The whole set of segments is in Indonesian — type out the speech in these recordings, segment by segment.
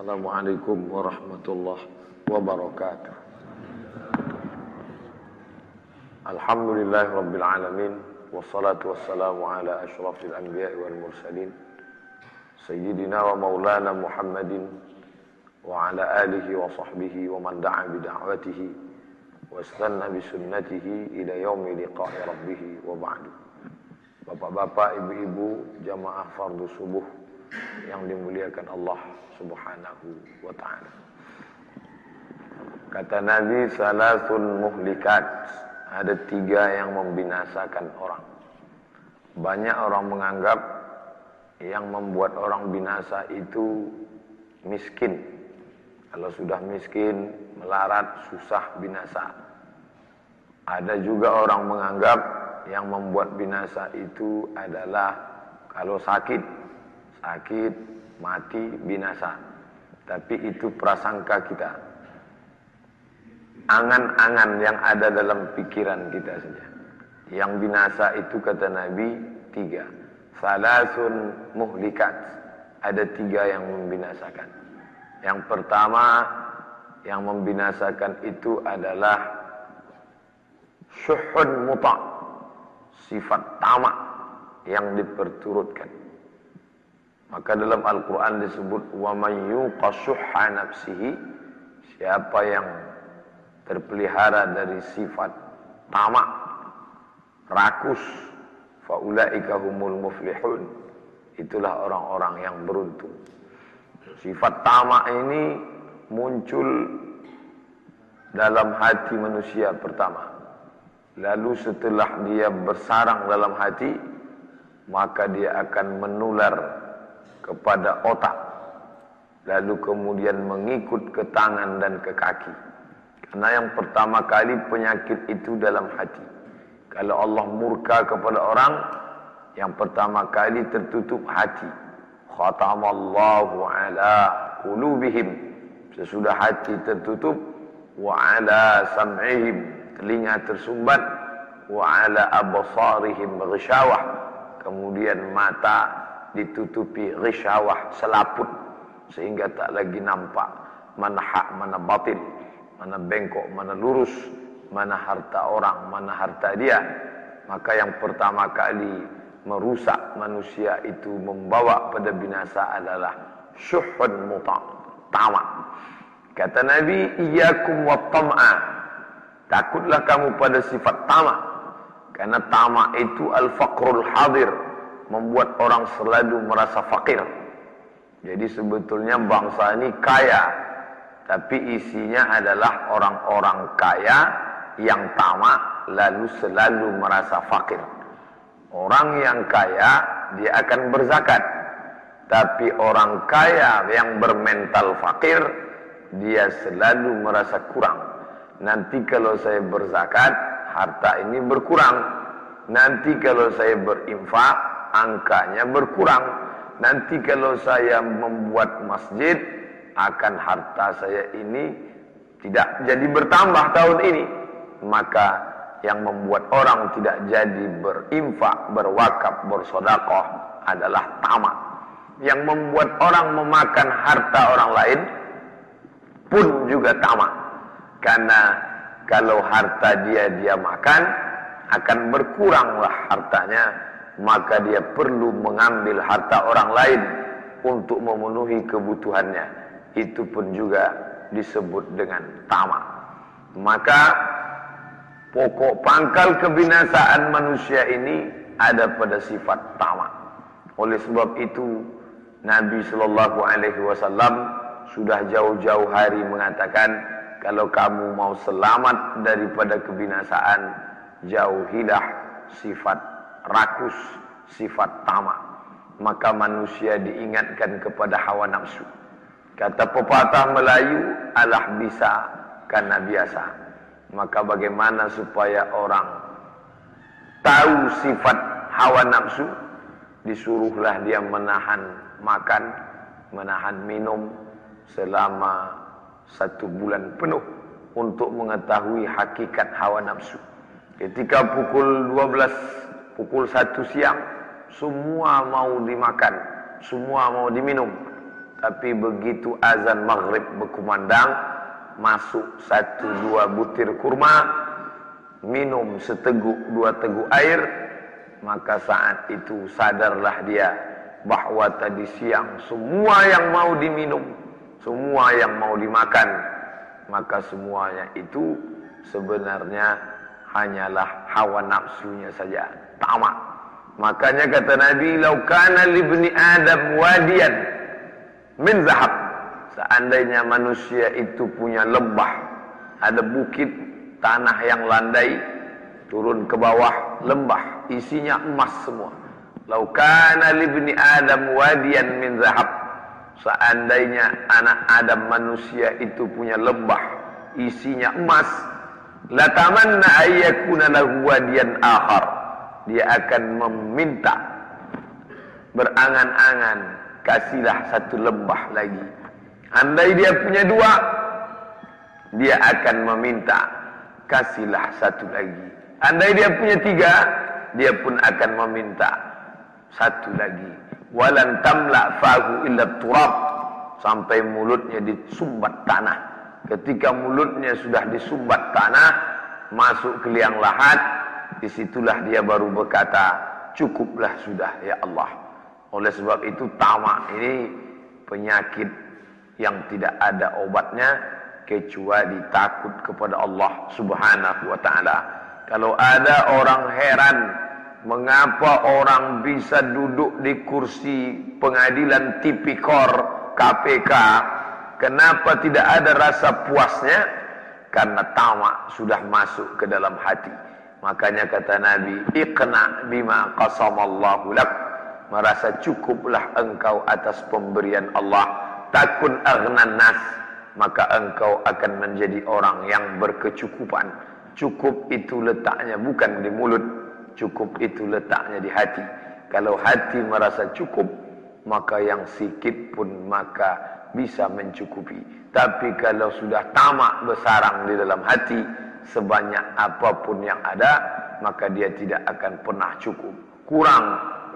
Assalamualaikum warahmatullahi wabarakatuh. Alhamdulillah rabbil alamin wassalatu wassalamu ala asyrafil anbiya'i wal mursalin sayyidina wa maulana Muhammadin wa ala alihi wa sahbihi wa man da'a bi da'watihi wa istanna bi sunnatihi ila yaumi liqa'i rabbih wa ba'du. Bapak-bapak, ibu-ibu, jamaah fardu subuh yang dimuliakan Allah Subhanahu wa taala. Kata Nabi salasun muhlikat. Ada tiga yang membinasakan orang. Banyak orang menganggap yang membuat orang binasa itu miskin. Kalau sudah miskin, melarat, susah binasa. Ada juga orang menganggap yang membuat binasa itu adalah kalau sakit sakit, mati, binasa. Tapi itu prasangka kita. Angan-angan yang ada dalam pikiran kita saja. Yang binasa itu kata Nabi tiga. Salasun muhlikat. Ada tiga yang membinasakan. Yang pertama yang membinasakan itu adalah syuhun muta. Sifat tamak yang diperturutkan maka dalam Al-Quran disebut wa man yuqashuhha nafsihi siapa yang terpelihara dari sifat tamak rakus faulaika humul muflihun. Itulah orang-orang yang beruntung. Sifat tamak ini muncul dalam hati manusia pertama. Lalu setelah dia bersarang dalam hati maka dia akan menular kepada otak. Lalu kemudian mengikut ke tangan dan ke kaki. Karena yang pertama kali penyakit itu dalam hati. Kalau Allah murka kepada orang yang pertama kali tertutup hati. Khatamallahu ala qulubihim. Sesudah hati tertutup wa ala sam'ihim. Telinga tersumbat wa ala absarihim ghisyawah. Kemudian mata ditutupi risyawah selaput sehingga tak lagi nampak mana hak mana batil mana bengkok mana lurus mana harta orang mana harta dia. Maka yang pertama kali merusak manusia itu membawa pada binasa adalah syuhun muta tamak. Kata Nabi iyyakum wa tam'a. Takutlah kamu pada sifat tamak karena tamak itu al-faqrul hadir membuat orang selalu merasa fakir. Jadi sebetulnya bangsa ini kaya, tapi isinya adalah orang-orang kaya yang tamak lalu selalu merasa fakir. Orang yang kaya dia akan berzakat, tapi orang kaya yang bermental fakir dia selalu merasa kurang. Nanti kalau saya berzakat, harta ini berkurang. Nanti kalau saya berinfak, angkanya berkurang. Nanti kalau saya membuat masjid, akan harta saya ini tidak jadi bertambah tahun ini. Maka yang membuat orang tidak jadi berinfak, berwakaf, bersodakoh adalah tamak. Yang membuat orang memakan harta orang lain pun juga tamak. Karena kalau harta dia dia makan, akan berkuranglah hartanya maka dia perlu mengambil harta orang lain untuk memenuhi kebutuhannya. Itu pun juga disebut dengan tamak. Maka pokok pangkal kebinasaan manusia ini ada pada sifat tamak. Oleh sebab itu Nabi Shallallahu Alaihi Wasallam sudah jauh-jauh hari mengatakan kalau kamu mau selamat daripada kebinasaan jauhilah sifat rakus, sifat tamak. Maka manusia diingatkan kepada hawa nafsu. Kata pepatah Melayu, alah bisa karena biasa. Maka bagaimana supaya orang tahu sifat hawa nafsu? Disuruhlah dia menahan makan, menahan minum selama satu bulan penuh untuk mengetahui hakikat hawa nafsu. Ketika pukul 12 pukul satu siang semua mau dimakan semua mau diminum. Tapi begitu azan maghrib berkumandang, masuk satu dua butir kurma, minum seteguk dua teguk air, maka saat itu sadarlah dia bahwa tadi siang semua yang mau diminum, semua yang mau dimakan, maka semuanya itu sebenarnya hanyalah hawa nafsunya saja, tamak. Makanya kata Nabi, "Laukana libni Adam wadiyan min zahab. Seandainya manusia itu punya lembah, ada bukit, tanah yang landai, turun ke bawah lembah, isinya emas semua. Lau kana libni Adam wadiyan min zahab. Seandainya anak Adam manusia itu punya lembah, isinya emas, latamanna ayyakuna lahu wadiyan akhar. Dia akan meminta berangan-angan kasihlah satu lembah lagi. Andai dia punya dua, dia akan meminta kasihlah satu lagi. Andai dia punya tiga, dia pun akan meminta satu lagi. Walan tamla fahu illa turab sampai mulutnya disumbat tanah. Ketika mulutnya sudah disumbat tanah, masuk ke liang lahat, di situlah dia baru berkata, cukuplah sudah ya Allah. Oleh sebab itu tamak ini penyakit yang tidak ada obatnya kecuali takut kepada Allah Subhanahu wa taala. Kalau ada orang heran mengapa orang bisa duduk di kursi pengadilan tipikor KPK, kenapa tidak ada rasa puasnya? Karena tamak sudah masuk ke dalam hati. Makanya kata Nabi, "Iqna bima qasamallahu lak." merasa cukuplah engkau atas pemberian Allah takun aghnan nas maka engkau akan menjadi orang yang berkecukupan cukup itu letaknya bukan di mulut cukup itu letaknya di hati kalau hati merasa cukup maka yang sikit pun maka bisa mencukupi tapi kalau sudah tamak bersarang di dalam hati sebanyak apapun yang ada maka dia tidak akan pernah cukup kurang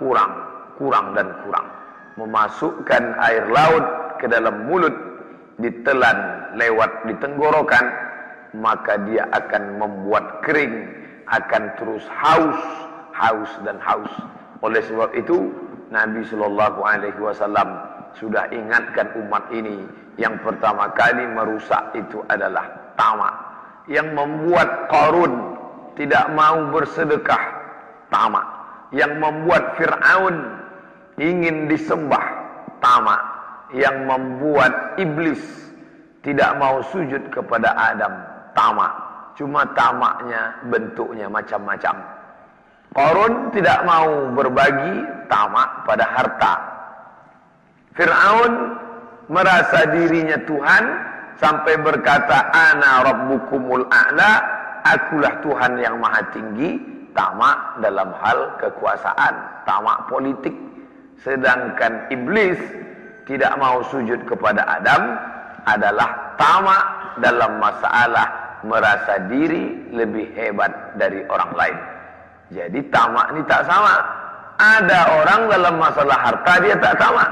kurang kurang dan kurang. Memasukkan air laut ke dalam mulut, ditelan lewat di tenggorokan, maka dia akan membuat kering, akan terus haus, haus dan haus. Oleh sebab itu, Nabi Shallallahu Alaihi Wasallam sudah ingatkan umat ini yang pertama kali merusak itu adalah tamak yang membuat Qarun tidak mau bersedekah tamak yang membuat Fir'aun ingin disembah tamak yang membuat iblis tidak mau sujud kepada Adam tamak. Cuma tamaknya bentuknya macam-macam Korun tidak mau berbagi tamak pada harta Fir'aun merasa dirinya Tuhan sampai berkata ana rabbukumul a'la akulah Tuhan yang maha tinggi tamak dalam hal kekuasaan tamak politik Sedangkan iblis tidak mau sujud kepada Adam adalah tamak dalam masalah merasa diri lebih hebat dari orang lain. Jadi tamak ini tak sama. Ada orang dalam masalah harta dia tak tamak.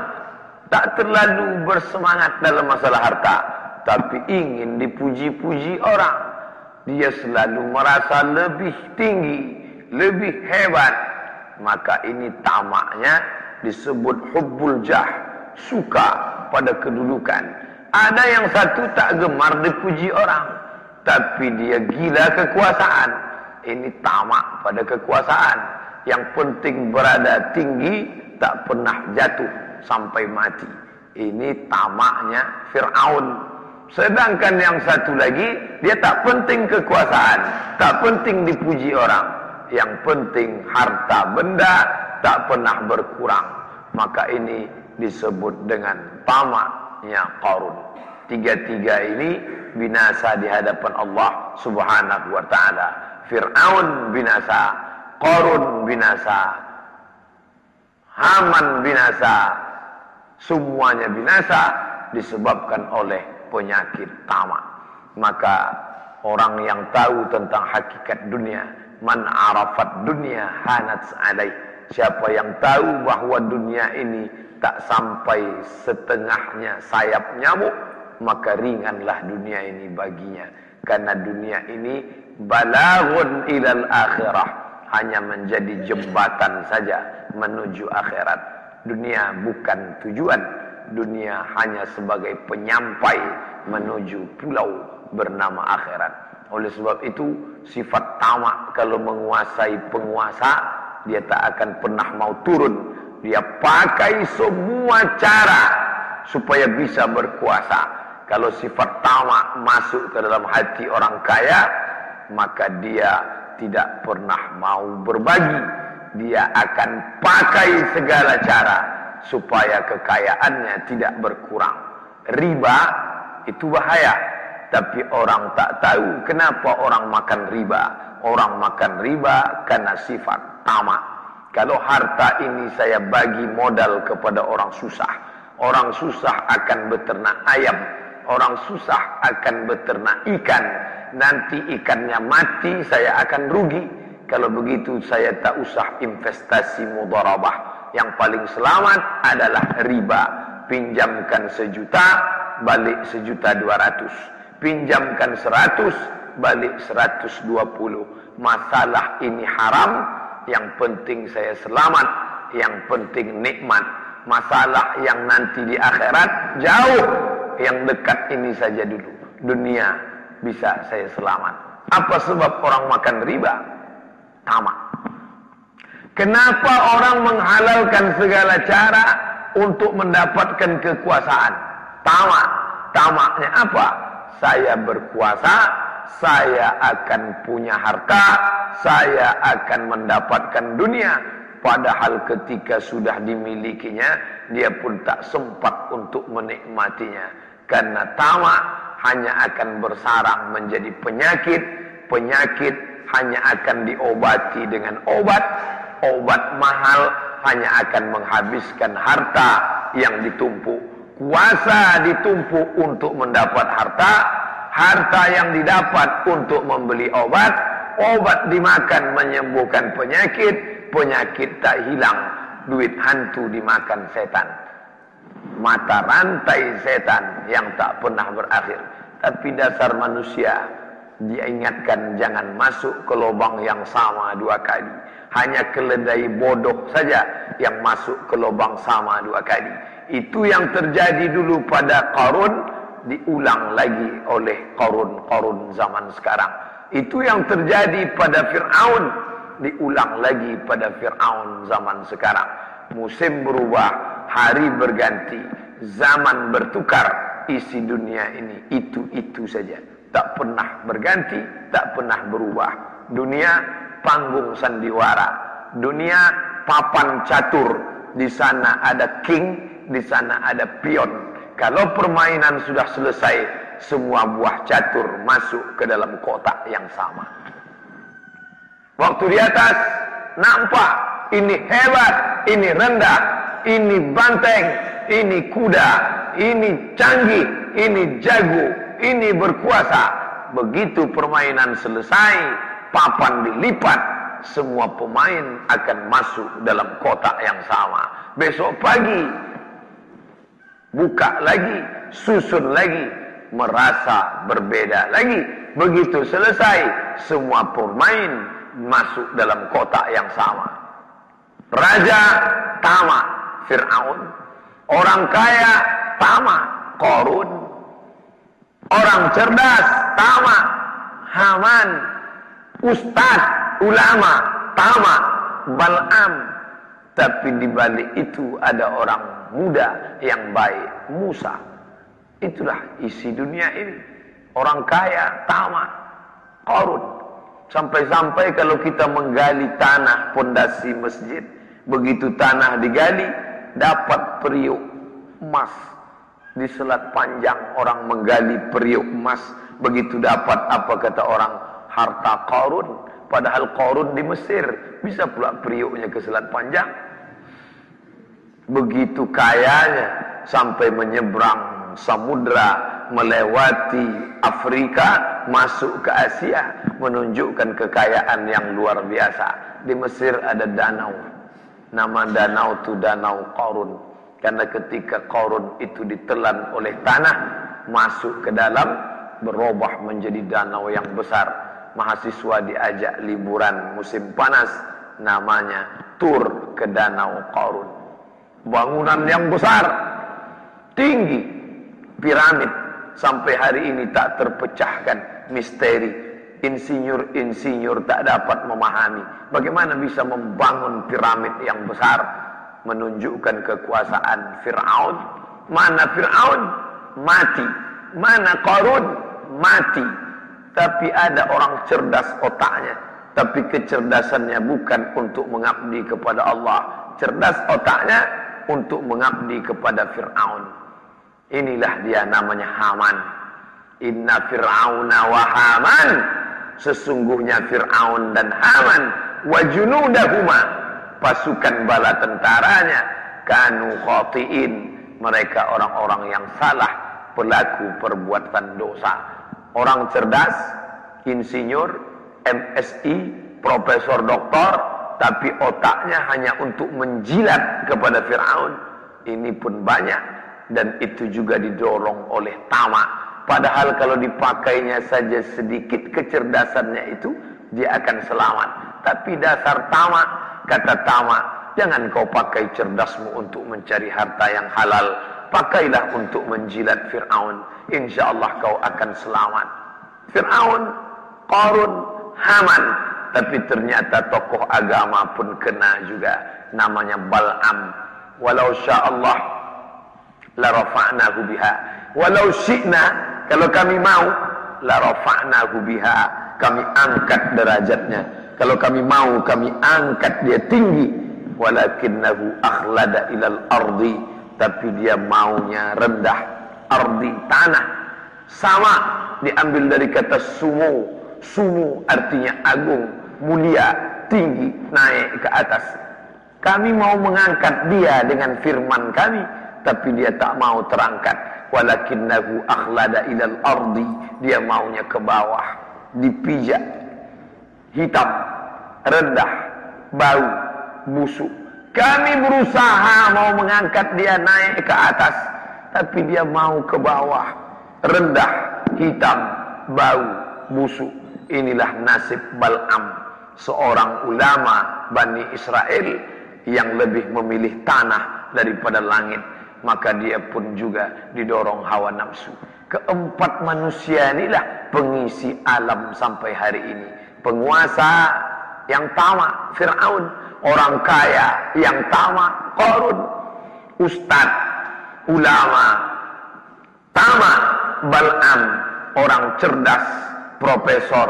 Tak terlalu bersemangat dalam masalah harta. Tapi ingin dipuji-puji orang. Dia selalu merasa lebih tinggi, lebih hebat. Maka ini tamaknya disebut hubbul jah suka pada kedudukan ada yang satu tak gemar dipuji orang tapi dia gila kekuasaan ini tamak pada kekuasaan yang penting berada tinggi tak pernah jatuh sampai mati ini tamaknya Fir'aun sedangkan yang satu lagi dia tak penting kekuasaan tak penting dipuji orang yang penting harta benda tak pernah berkurang. Maka ini disebut dengan tamaknya Qarun. Tiga-tiga ini binasa di hadapan Allah Subhanahu wa taala. Firaun binasa, Qarun binasa, Haman binasa. Semuanya binasa disebabkan oleh penyakit tamak. Maka orang yang tahu tentang hakikat dunia, man arafat dunia hanat alaih siapa yang tahu bahwa dunia ini tak sampai setengahnya sayap nyamuk, maka ringanlah dunia ini baginya. Karena dunia ini balaghun ilal akhirah, hanya menjadi jembatan saja menuju akhirat. Dunia bukan tujuan, dunia hanya sebagai penyampai menuju pulau bernama akhirat. Oleh sebab itu, sifat tamak kalau menguasai penguasa, dia tak akan pernah mau turun. Dia pakai semua cara supaya bisa berkuasa. Kalau sifat tamak masuk ke dalam hati orang kaya, maka dia tidak pernah mau berbagi. Dia akan pakai segala cara supaya kekayaannya tidak berkurang. Riba itu bahaya. Tapi orang tak tahu kenapa orang makan riba. Orang makan riba karena sifat tamak. Kalau harta ini saya bagi modal kepada orang susah. Orang susah akan beternak ayam. Orang susah akan beternak ikan. Nanti ikannya mati, saya akan rugi. Kalau begitu saya tak usah investasi mudarabah. Yang paling selamat adalah riba. Pinjamkan sejuta, balik sejuta dua ratus pinjamkan 100 balik 120 masalah ini haram yang penting saya selamat yang penting nikmat masalah yang nanti di akhirat jauh yang dekat ini saja dulu dunia bisa saya selamat. Apa sebab orang makan riba? Tamak kenapa orang menghalalkan segala cara untuk mendapatkan kekuasaan? Tamak tamaknya apa? Saya berkuasa, saya akan punya harta, saya akan mendapatkan dunia. Padahal ketika sudah dimilikinya, dia pun tak sempat untuk menikmatinya. Karena tamak hanya akan bersarang menjadi penyakit, penyakit hanya akan diobati dengan obat, obat mahal hanya akan menghabiskan harta yang ditumpuk kuasa ditumpuk untuk mendapat harta, harta yang didapat untuk membeli obat, obat dimakan menyembuhkan penyakit, penyakit tak hilang, duit hantu dimakan setan. Mata rantai setan yang tak pernah berakhir. Tapi dasar manusia dia ingatkan jangan masuk ke lubang yang sama dua kali. Hanya keledai bodoh saja yang masuk ke lubang sama dua kali. Itu yang terjadi dulu pada Qarun diulang lagi oleh Qarun-Qarun zaman sekarang. Itu yang terjadi pada Fir'aun diulang lagi pada Fir'aun zaman sekarang. Musim berubah, hari berganti, zaman bertukar, isi dunia ini itu-itu saja. Tak pernah berganti, tak pernah berubah. Dunia panggung sandiwara. Dunia papan catur. Di sana ada king, di sana ada pion. Kalau permainan sudah selesai, semua buah catur masuk ke dalam kotak yang sama. Waktu di atas, nampak ini hebat, ini rendah, ini banteng, ini kuda, ini canggih, ini jago, ini berkuasa. Begitu permainan selesai, papan dilipat, semua pemain akan masuk dalam kotak yang sama. Besok pagi buka lagi, susun lagi, merasa berbeda lagi. Begitu selesai, semua pemain masuk dalam kotak yang sama. Raja tamak, Fir'aun. Orang kaya tamak, Korun. Orang cerdas tamak, Haman. Ustadz, ulama, tamak, Bal'am. Tapi di balik itu ada orang muda yang baik Musa itulah isi dunia ini orang kaya tamak korun sampai-sampai kalau kita menggali tanah pondasi masjid begitu tanah digali dapat periuk emas di selat panjang orang menggali periuk emas. Begitu dapat apa kata orang harta korun padahal korun di Mesir. Bisa pula periuknya ke selat panjang. Begitu kayanya sampai menyeberang samudra melewati Afrika masuk ke Asia menunjukkan kekayaan yang luar biasa. Di Mesir ada danau. Nama danau itu danau Korun. Karena ketika Korun itu ditelan oleh tanah, masuk ke dalam, berubah menjadi danau yang besar. Mahasiswa diajak liburan musim panas, namanya tur ke danau Korun. Bangunan yang besar, tinggi, piramid, sampai hari ini tak terpecahkan misteri insinyur-insinyur tak dapat memahami bagaimana bisa membangun piramid yang besar menunjukkan kekuasaan Fir'aun. Mana Fir'aun? Mati. Mana Qarun? Mati. Tapi ada orang cerdas otaknya. Tapi kecerdasannya bukan untuk mengabdi kepada Allah. Cerdas otaknya untuk mengabdi kepada Fir'aun. Inilah dia namanya Haman. Inna Fir'auna wa Haman. Sesungguhnya Fir'aun dan Haman wa junudahuma pasukan bala tentaranya. Kanu khatiin. Mereka orang-orang yang salah. Pelaku perbuatan dosa. Orang cerdas insinyur MSI profesor doktor. Tapi otaknya hanya untuk menjilat kepada Fir'aun. Ini pun banyak. Dan itu juga didorong oleh tamak Padahal kalau dipakainya saja sedikit kecerdasannya itu, dia akan selamat. Tapi dasar tamak, kata tamak, jangan kau pakai cerdasmu untuk mencari harta yang halal. Pakailah untuk menjilat Fir'aun. Insya Allah kau akan selamat. Fir'aun, Qarun, Haman. Tapi ternyata tokoh agama pun kena juga. Namanya Bal'am. Walau sya'allah la rafa'nahu biha. Walau syi'na kalau kami mau, la rafa'nahu biha. Kami angkat derajatnya. Kalau kami mau, kami angkat dia tinggi. Walakinnahu akhlada ilal ardi. Tapi dia maunya rendah. Ardi, tanah. Sama diambil dari kata sumu. Sumu artinya agung, mulia, tinggi, naik ke atas. Kami mau mengangkat dia dengan firman kami, tapi dia tak mau terangkat walakinnahu akhlada ilal ardi dia maunya ke bawah dipijak hitam rendah bau busuk kami berusaha mau mengangkat dia naik ke atas tapi dia mau ke bawah rendah hitam bau busuk inilah nasib Bal'am seorang ulama Bani Israel yang lebih memilih tanah daripada langit maka dia pun juga didorong hawa nafsu. Keempat manusia inilah pengisi alam sampai hari ini. Penguasa yang tamak, Fir'aun. Orang kaya yang tamak, Qarun. Ustad, ulama, tamak, Bal'am. Orang cerdas, profesor,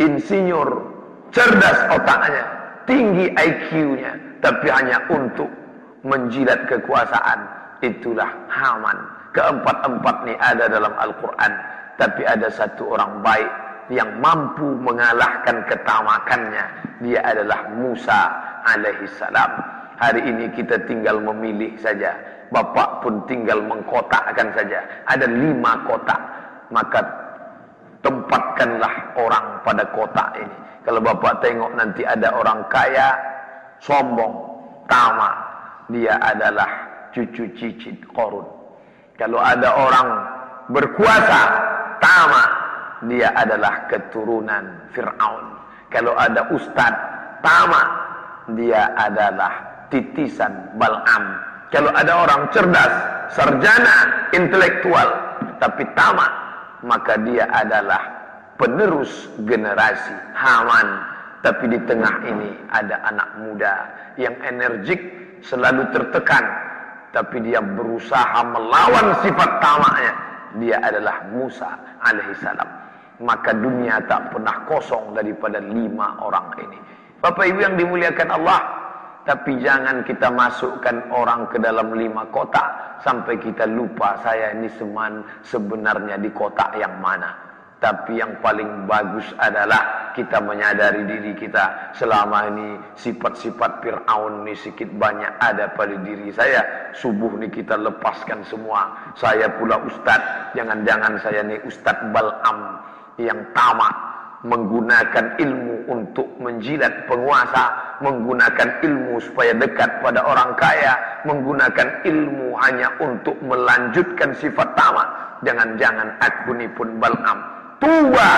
insinyur, cerdas otaknya, tinggi IQ-nya, tapi hanya untuk menjilat kekuasaan itulah Haman. Keempat-empat ini ada dalam Al-Quran. Tapi ada satu orang baik yang mampu mengalahkan ketamakannya. Dia adalah Musa alaihissalam. Hari ini kita tinggal memilih saja. Bapak pun tinggal mengkotakkan saja. Ada lima kotak. Maka tempatkanlah orang pada kotak ini. Kalau bapak tengok nanti ada orang kaya, sombong, tamak. Dia adalah cucu cicit korun. Kalau ada orang berkuasa, tamak, dia adalah keturunan Fir'aun. Kalau ada ustad, tamak, dia adalah titisan Bal'am. Kalau ada orang cerdas, sarjana, intelektual, tapi tamak, maka dia adalah penerus generasi Haman. Tapi di tengah ini ada anak muda yang energik, selalu tertekan, tapi dia berusaha melawan sifat tamaknya dia adalah Musa alaihissalam maka dunia tak pernah kosong daripada lima orang ini Bapak Ibu yang dimuliakan Allah tapi jangan kita masukkan orang ke dalam lima kotak sampai kita lupa saya ini seman sebenarnya di kotak yang mana tapi yang paling bagus adalah kita menyadari diri kita selama ini sifat-sifat Fir'aun ini sedikit banyak ada pada diri saya. Subuh ini kita lepaskan semua. Saya pula ustaz. Jangan-jangan saya ini ustaz Bal'am yang tamak. menggunakan ilmu untuk menjilat penguasa, menggunakan ilmu supaya dekat pada orang kaya, menggunakan ilmu hanya untuk melanjutkan sifat tamak. Jangan-jangan aku ni pun bal'am. Tua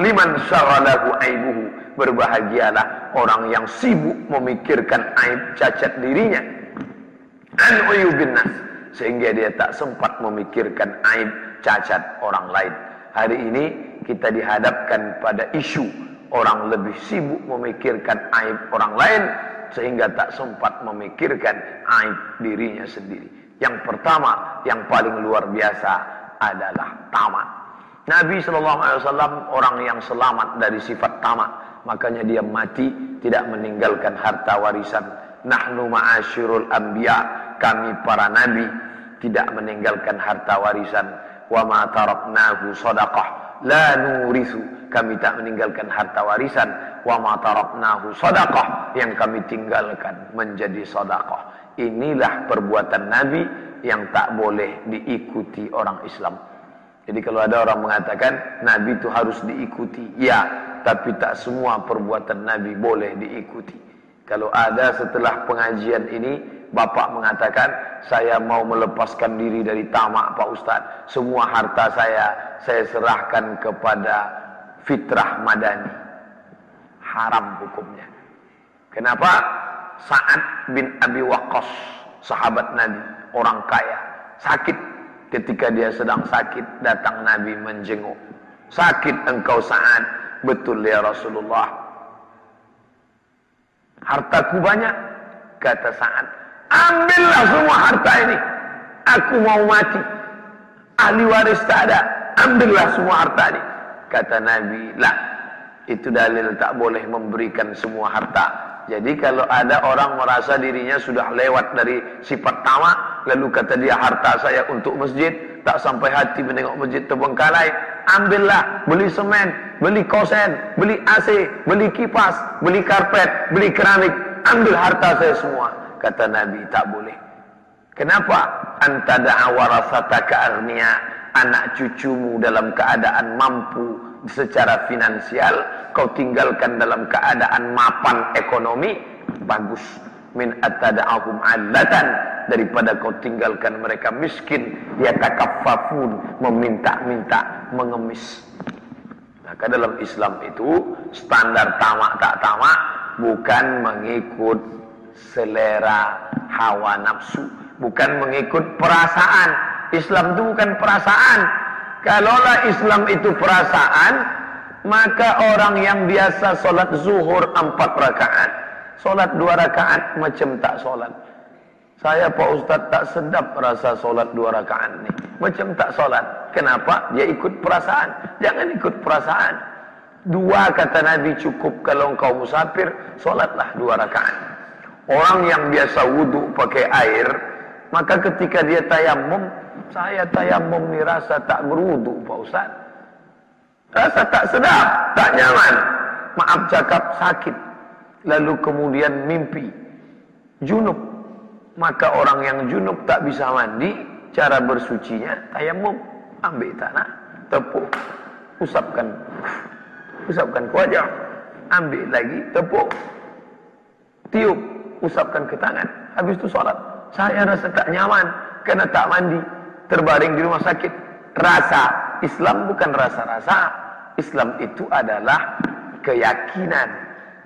liman syaghalahu aibuhu. Berbahagialah orang yang sibuk memikirkan aib cacat dirinya. An. Sehingga dia tak sempat memikirkan aib cacat orang lain. Hari ini kita dihadapkan pada isu orang lebih sibuk memikirkan aib orang lain sehingga tak sempat memikirkan aib dirinya sendiri. Yang pertama, yang paling luar biasa adalah tamat. Nabi Shallallahu Alaihi Wasallam orang yang selamat dari sifat tamat, makanya dia mati tidak meninggalkan harta warisan. Nahnu ma'asyirul anbiya, kami para nabi tidak meninggalkan harta warisan. Wa ma taraknahu sadaqah la nurisu. Kami tak meninggalkan harta warisan. Wa ma taraknahu sadaqah. Yang kami tinggalkan menjadi sedekah inilah perbuatan nabi yang tak boleh diikuti orang Islam. Jadi kalau ada orang mengatakan nabi itu harus diikuti. Ya tapi tak semua perbuatan nabi boleh diikuti. Kalau ada setelah pengajian ini Bapak mengatakan, saya mau melepaskan diri dari tamak Pak Ustaz. Semua harta saya, saya serahkan kepada fitrah madani. Haram hukumnya. Kenapa? Sa'ad bin Abi Waqqas, sahabat Nabi, orang kaya, sakit. Ketika dia sedang sakit, datang Nabi menjenguk. Sakit engkau Sa'ad, betul ya Rasulullah. Hartaku banyak, kata Sa'ad. Ambillah semua harta ini. Aku mau mati. Ahli waris tak ada. Ambillah semua harta ini. Kata Nabi, lah. Itu dalil tak boleh memberikan semua harta. Jadi kalau ada orang merasa dirinya sudah lewat dari sifat tamak, lalu kata dia harta saya untuk masjid, tak sampai hati menengok masjid terbengkalai, ambillah, beli semen, beli kosen, beli AC, beli kipas, beli karpet, beli keramik, ambil harta saya semua. Kata Nabi tak boleh. Kenapa? Anta da'a arnia anak cucumu dalam keadaan mampu secara finansial, kau tinggalkan dalam keadaan mapan ekonomi, bagus. Min atada'ahum allatan daripada kau tinggalkan mereka miskin, ya takaffafun, meminta-minta, mengemis. Maka dalam Islam itu standar tamak tak tamak bukan mengikut selera hawa nafsu bukan mengikut perasaan. Islam itu bukan perasaan. Kalaulah Islam itu perasaan maka orang yang biasa solat zuhur empat rakaat solat dua rakaat macam tak solat saya Pak Ustaz tak sedap rasa solat dua rakaat ni. Macam tak solat kenapa? dia ikut perasaan. Jangan ikut perasaan. Dua kata Nabi cukup kalau engkau musafir solatlah dua rakaat Orang yang biasa wudhu pakai air, maka ketika dia tayamum, saya tayamum ni rasa tak berwudhu Pak Ustaz. Rasa tak sedap, tak nyaman. Maaf cakap sakit. Lalu kemudian mimpi. Junub. Maka orang yang junub tak bisa mandi, cara bersucinya tayamum. Ambil tanah, tepuk, usapkan. Usapkan ke wajah. Ambil lagi, tepuk. Tiup, usapkan ke tangan. Habis itu sholat. Saya rasa tak nyaman. Karena tak mandi. Terbaring di rumah sakit. Rasa. Islam bukan rasa-rasa. Islam itu adalah keyakinan.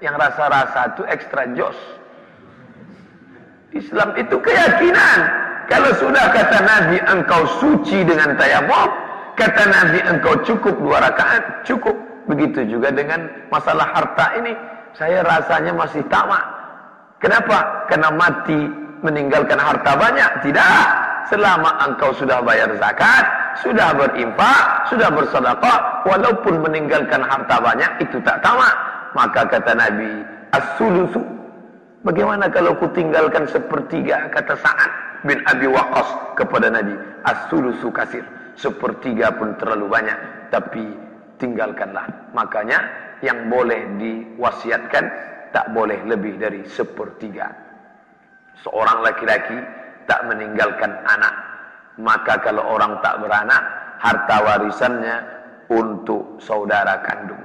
Yang rasa-rasa itu ekstra jos. Islam itu keyakinan. Kalau sudah kata Nabi engkau suci dengan tayamum. Kata Nabi engkau cukup dua rakaat. Cukup. Begitu juga dengan masalah harta ini. Saya rasanya masih tamak. Kenapa? Karena mati meninggalkan harta banyak? Tidak. Selama engkau sudah bayar zakat, sudah berinfak, sudah bersedekah, walaupun meninggalkan harta banyak itu tak tamak. Maka kata Nabi, as-sulusu. Bagaimana kalau ku tinggalkan sepertiga kata Sa'ad bin Abi Waqqas kepada Nabi, as-sulusu kasir. Sepertiga pun terlalu banyak, tapi tinggalkanlah. Makanya yang boleh diwasiatkan tak boleh lebih dari sepertiga. Seorang laki-laki tak meninggalkan anak. Maka kalau orang tak beranak, harta warisannya untuk saudara kandung.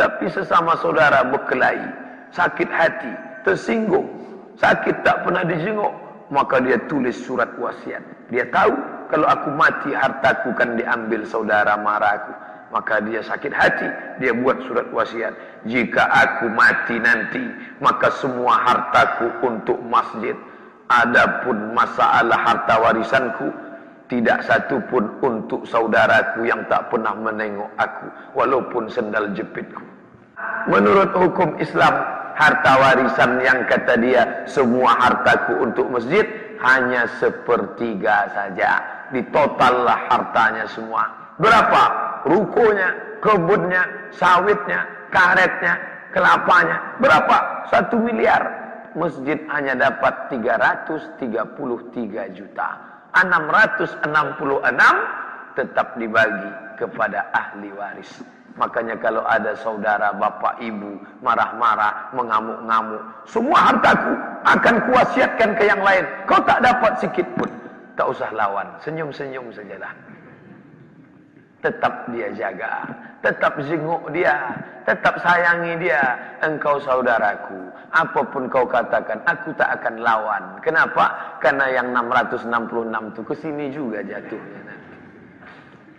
Tapi sesama saudara berkelahi, sakit hati, tersinggung, sakit tak pernah dijenguk, maka dia tulis surat wasiat. Dia tahu kalau aku mati hartaku kan diambil saudara maraku. Maka dia sakit hati, dia buat surat wasiat. Jika aku mati nanti, maka semua hartaku untuk masjid. Adapun masalah harta warisanku, tidak satu pun untuk saudaraku yang tak pernah menengok aku, walaupun sendal jepitku. Menurut hukum Islam, harta warisan yang kata dia semua hartaku untuk masjid hanya sepertiga saja. Ditotallah hartanya semua. Berapa? Rukonya, kebunnya, sawitnya, karetnya, kelapanya. Berapa? Satu miliar. Masjid hanya dapat 333 juta. 666 tetap dibagi kepada ahli waris. Makanya kalau ada saudara, bapak, ibu marah-marah, mengamuk-ngamuk, semua hartaku akan kuasiatkan ke yang lain. Kau tak dapat sikit pun. Tak usah lawan, senyum-senyum sajalah. Tetap dia jaga, tetap jenguk dia, tetap sayangi dia. Engkau saudaraku, apa pun kau katakan, aku tak akan lawan. Kenapa? Karena yang 666 itu ke sini juga jatuhnya nanti.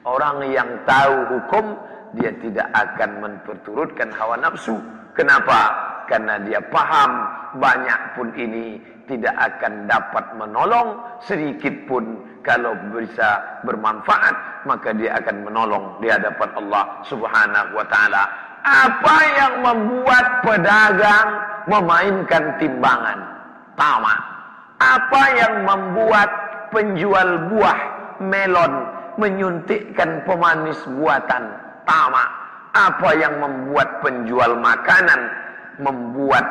Orang yang tahu hukum dia tidak akan memperturutkan hawa nafsu. Kenapa? Karena dia paham banyak pun ini tidak akan dapat menolong sedikit pun kalau bisa bermanfaat maka dia akan menolong di hadapan Allah Subhanahu wa taala. Apa yang membuat pedagang memainkan timbangan? Tamak. Apa yang membuat penjual buah melon menyuntikkan pemanis buatan? tamak. Apa yang membuat penjual makanan membuat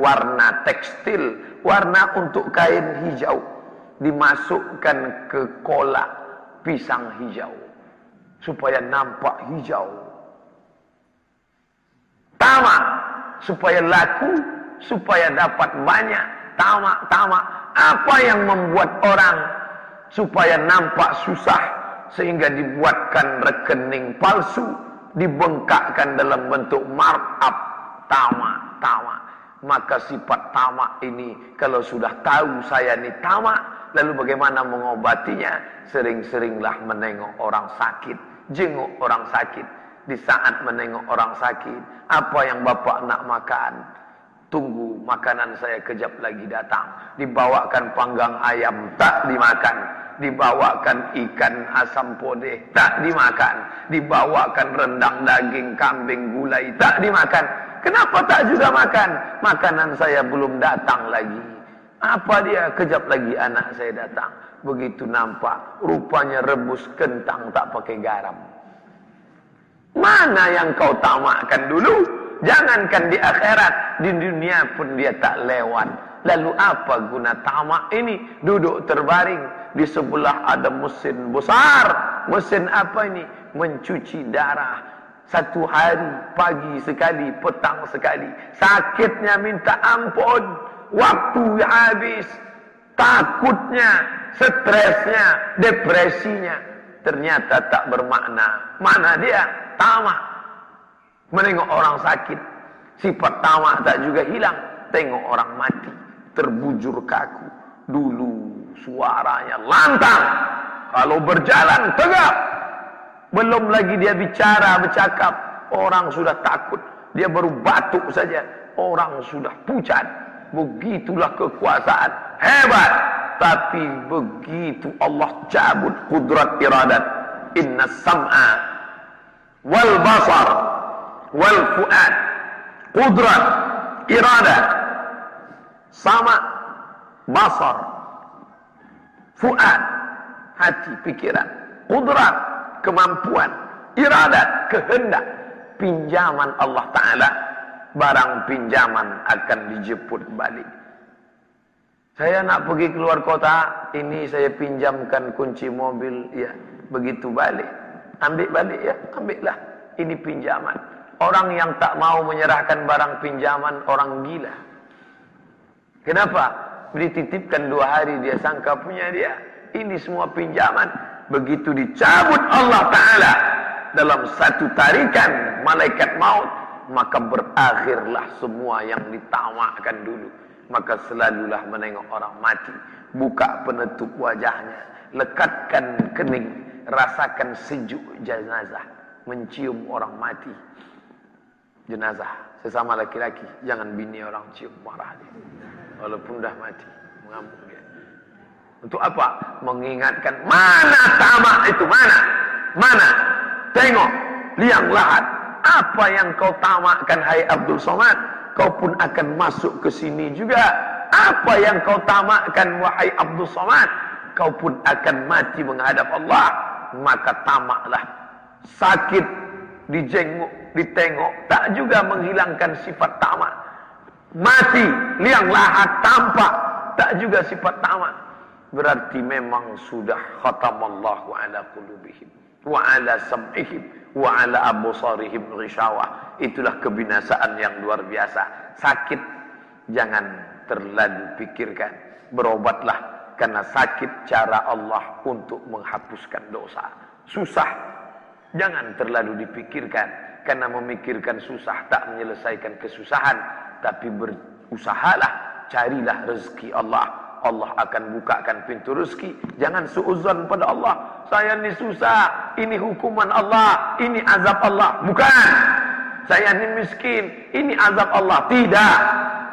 warna tekstil, warna untuk kain hijau dimasukkan ke kolak pisang hijau supaya nampak hijau. Tamak supaya laku, supaya dapat banyak. Tamak, tamak. Apa yang membuat orang supaya nampak susah sehingga dibuatkan rekening palsu dibengkakkan dalam bentuk markup tamak tamak maka sifat tamak ini kalau sudah tahu saya ini tamak lalu bagaimana mengobatinya? Sering-seringlah menengok orang sakit jenguk orang sakit. Di saat menengok orang sakit apa yang bapak nak makan? Tunggu makanan saya kejap lagi datang. Dibawakan panggang ayam tak dimakan. Dibawakan ikan asam podeh tak dimakan. Dibawakan rendang daging kambing gulai tak dimakan kenapa tak juga makan makanan saya belum datang lagi apa dia kejap lagi anak saya datang begitu nampak rupanya rebus kentang tak pakai garam mana yang kau tamakkan dulu jangankan di akhirat di dunia pun dia tak lewat Lalu apa guna tamak ini? Duduk terbaring di sebelah ada mesin besar. Mesin apa ini? Mencuci darah. Satu hari, pagi sekali, petang sekali. Sakitnya minta ampun. Waktu habis. Takutnya, stresnya, depresinya. Ternyata tak bermakna. Mana dia? Tamak. Menengok orang sakit. Sifat tamak tak juga hilang. Tengok orang mati terbujur kaku. Dulu suaranya lantang. Kalau berjalan tegak. Belum lagi dia bicara, bercakap. Orang sudah takut. Dia baru batuk saja. Orang sudah pucat. Begitulah kekuasaan. Hebat. Tapi begitu Allah cabut kudrat iradat. Inna sam'a. Wal basar. Wal fu'ad. Kudrat. Iradat sama basar fuad hati pikiran kudrat kemampuan iradat kehendak pinjaman Allah taala barang pinjaman akan dijemput balik saya nak pergi keluar kota ini saya pinjamkan kunci mobil ya begitu balik ambil balik ya ambillah ini pinjaman orang yang tak mau menyerahkan barang pinjaman orang gila Kenapa? Dititipkan dua hari dia sangka punya dia. Ini semua pinjaman. Begitu dicabut Allah Ta'ala dalam satu tarikan malaikat maut maka berakhirlah semua yang ditamakkan dulu. Maka selalulah menengok orang mati, buka penutup wajahnya, lekatkan kening, rasakan sejuk jenazah, mencium orang mati. Jenazah sesama laki-laki, jangan bini orang cium marah dia. Walaupun dah mati, mengamuk. Untuk apa? Mengingatkan mana tamak itu mana? Mana? Tengok liang lahat. Apa yang kau tamakkan hai Abdul Somad? Kau pun akan masuk ke sini juga. Apa yang kau tamakkan wahai Abdul Somad? Kau pun akan mati menghadap Allah. Maka tamaklah. Sakit dijenguk, ditengok. Tak juga menghilangkan sifat tamak. Mati, liang lahat, tampak. Tak juga sifat tamak. Berarti memang sudah khatamallahu ala qulubihim wa ala sam'ihim wa ala absarihim ghishawah. Itulah kebinasaan yang luar biasa. Sakit jangan terlalu pikirkan. Berobatlah karena sakit cara Allah untuk menghapuskan dosa. Susah jangan terlalu dipikirkan karena memikirkan susah tak menyelesaikan kesusahan tapi berusahalah carilah rezeki Allah Allah akan bukakan pintu rezeki. Jangan suuzon pada Allah. Saya ni susah. Ini hukuman Allah. Ini azab Allah. Bukan. Saya ni miskin. Ini azab Allah. Tidak.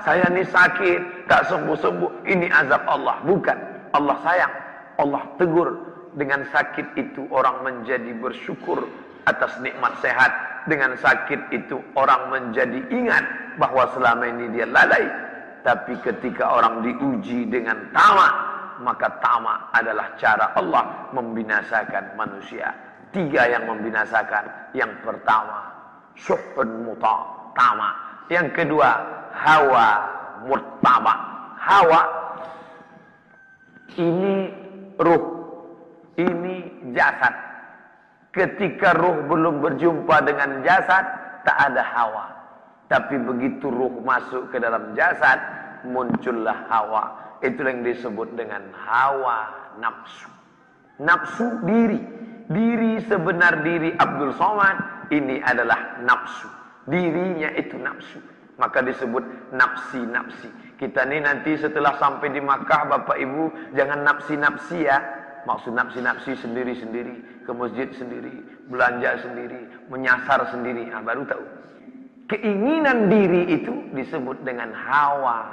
Saya ni sakit. Tak sembuh-sembuh. Ini azab Allah. Bukan. Allah sayang. Allah tegur. Dengan sakit itu orang menjadi bersyukur atas nikmat sehat. Dengan sakit itu orang menjadi ingat bahawa selama ini dia lalai tapi ketika orang diuji dengan tamak, maka tamak adalah cara Allah membinasakan manusia. Tiga yang membinasakan. Yang pertama, syuhun muta, tamak. Yang kedua, hawa murtaba. Hawa ini ruh, ini jasad. Ketika ruh belum berjumpa dengan jasad, tak ada hawa. Tapi begitu ruh masuk ke dalam jasad, muncullah hawa. Itu yang disebut dengan hawa nafsu. Nafsu diri. Diri sebenar diri Abdul Somad, ini adalah nafsu. Dirinya itu nafsu. Maka disebut nafsi-nafsi. Kita ni nanti setelah sampai di Makkah, Bapak Ibu, jangan nafsi-nafsi ya. Maksud nafsi-nafsi sendiri-sendiri, ke masjid sendiri, belanja sendiri, menyasar sendiri. Ah, baru tahu. Keinginan diri itu disebut dengan hawa.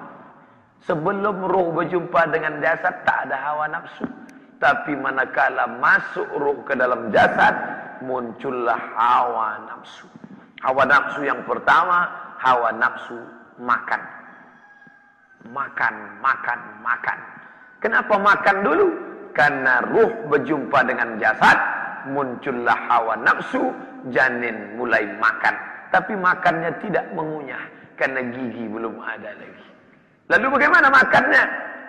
Sebelum roh berjumpa dengan jasad tak ada hawa nafsu. Tapi manakala masuk roh ke dalam jasad, muncullah hawa nafsu. Hawa nafsu yang pertama, hawa nafsu makan. Makan, makan, makan. Kenapa makan dulu? Karena ruh berjumpa dengan jasad, muncullah hawa nafsu, janin mulai makan tapi makannya tidak mengunyah karena gigi belum ada lagi. Lalu bagaimana makannya?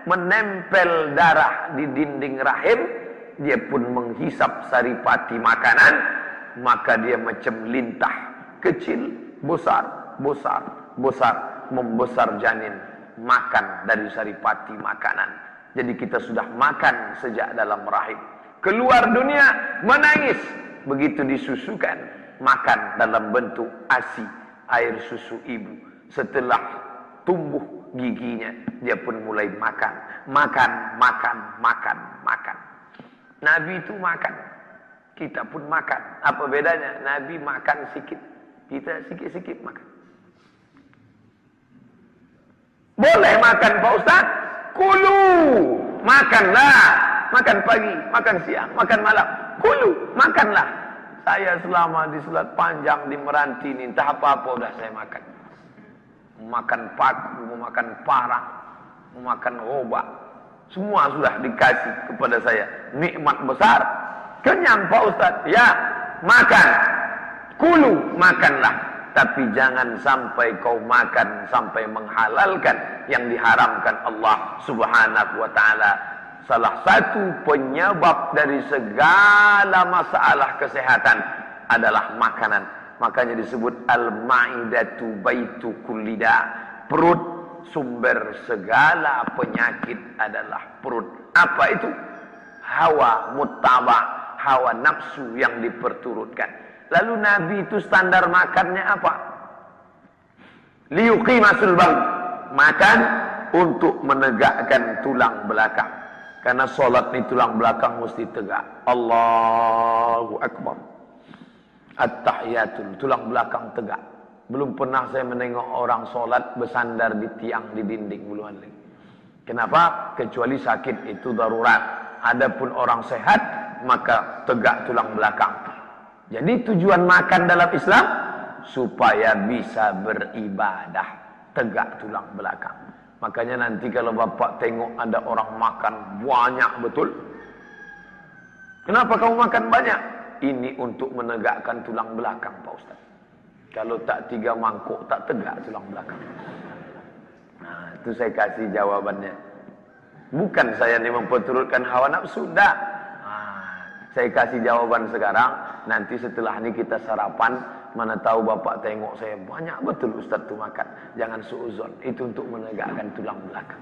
Menempel darah di dinding rahim, dia pun menghisap saripati makanan, maka dia macam lintah kecil, besar, besar, besar, membesar janin makan dari saripati makanan. Jadi kita sudah makan sejak dalam rahim. Keluar dunia menangis begitu disusukan makan dalam bentuk ASI, air susu ibu. Setelah tumbuh giginya, dia pun mulai makan. Makan, makan, makan, makan. Nabi itu makan. Kita pun makan. Apa bedanya? Nabi makan sikit. Kita sikit-sikit makan. Boleh makan Pak Ustaz? Kulu. Makanlah. Makan pagi, makan siang, makan malam. Kulu. Makanlah. Saya selama di Selat Panjang di Meranti ini entah apa-apa sudah saya makan. Makan paku, makan parang, makan obat. Semua sudah dikasih kepada saya. Nikmat besar. Kenyang Pak Ustaz. Ya, makan. Kulu, makanlah. Tapi jangan sampai kau makan sampai menghalalkan yang diharamkan Allah Subhanahu wa taala salah satu penyebab dari segala masalah kesehatan adalah makanan. Makanya disebut al-ma'idatu baitu kullida. Perut sumber segala penyakit adalah perut. Apa itu? Hawa muttaba, hawa nafsu yang diperturutkan. Lalu Nabi itu standar makannya apa? Liyuqima sulbang. Makan untuk menegakkan tulang belakang. Karena solat ni tulang belakang mesti tegak. Allahu Akbar. At-tahiyatul. Tulang belakang tegak. Belum pernah saya menengok orang solat bersandar di tiang di dinding buluan lagi. Kenapa? Kecuali sakit itu darurat. Adapun orang sehat maka tegak tulang belakang. Jadi tujuan makan dalam Islam supaya bisa beribadah, tegak tulang belakang. Makanya nanti kalau bapak tengok ada orang makan banyak betul. Kenapa kamu makan banyak? Ini untuk menegakkan tulang belakang Pak Ustaz. Kalau tak tiga mangkuk tak tegak tulang belakang. Nah, itu saya kasih jawabannya. Bukan saya ini memperturutkan hawa nafsu, dah. Nah, saya kasih jawaban sekarang. Nanti setelah ini kita sarapan, Mana tahu bapak tengok saya banyak betul ustaz tu makan. Jangan suuzon. Itu untuk menegakkan tulang belakang.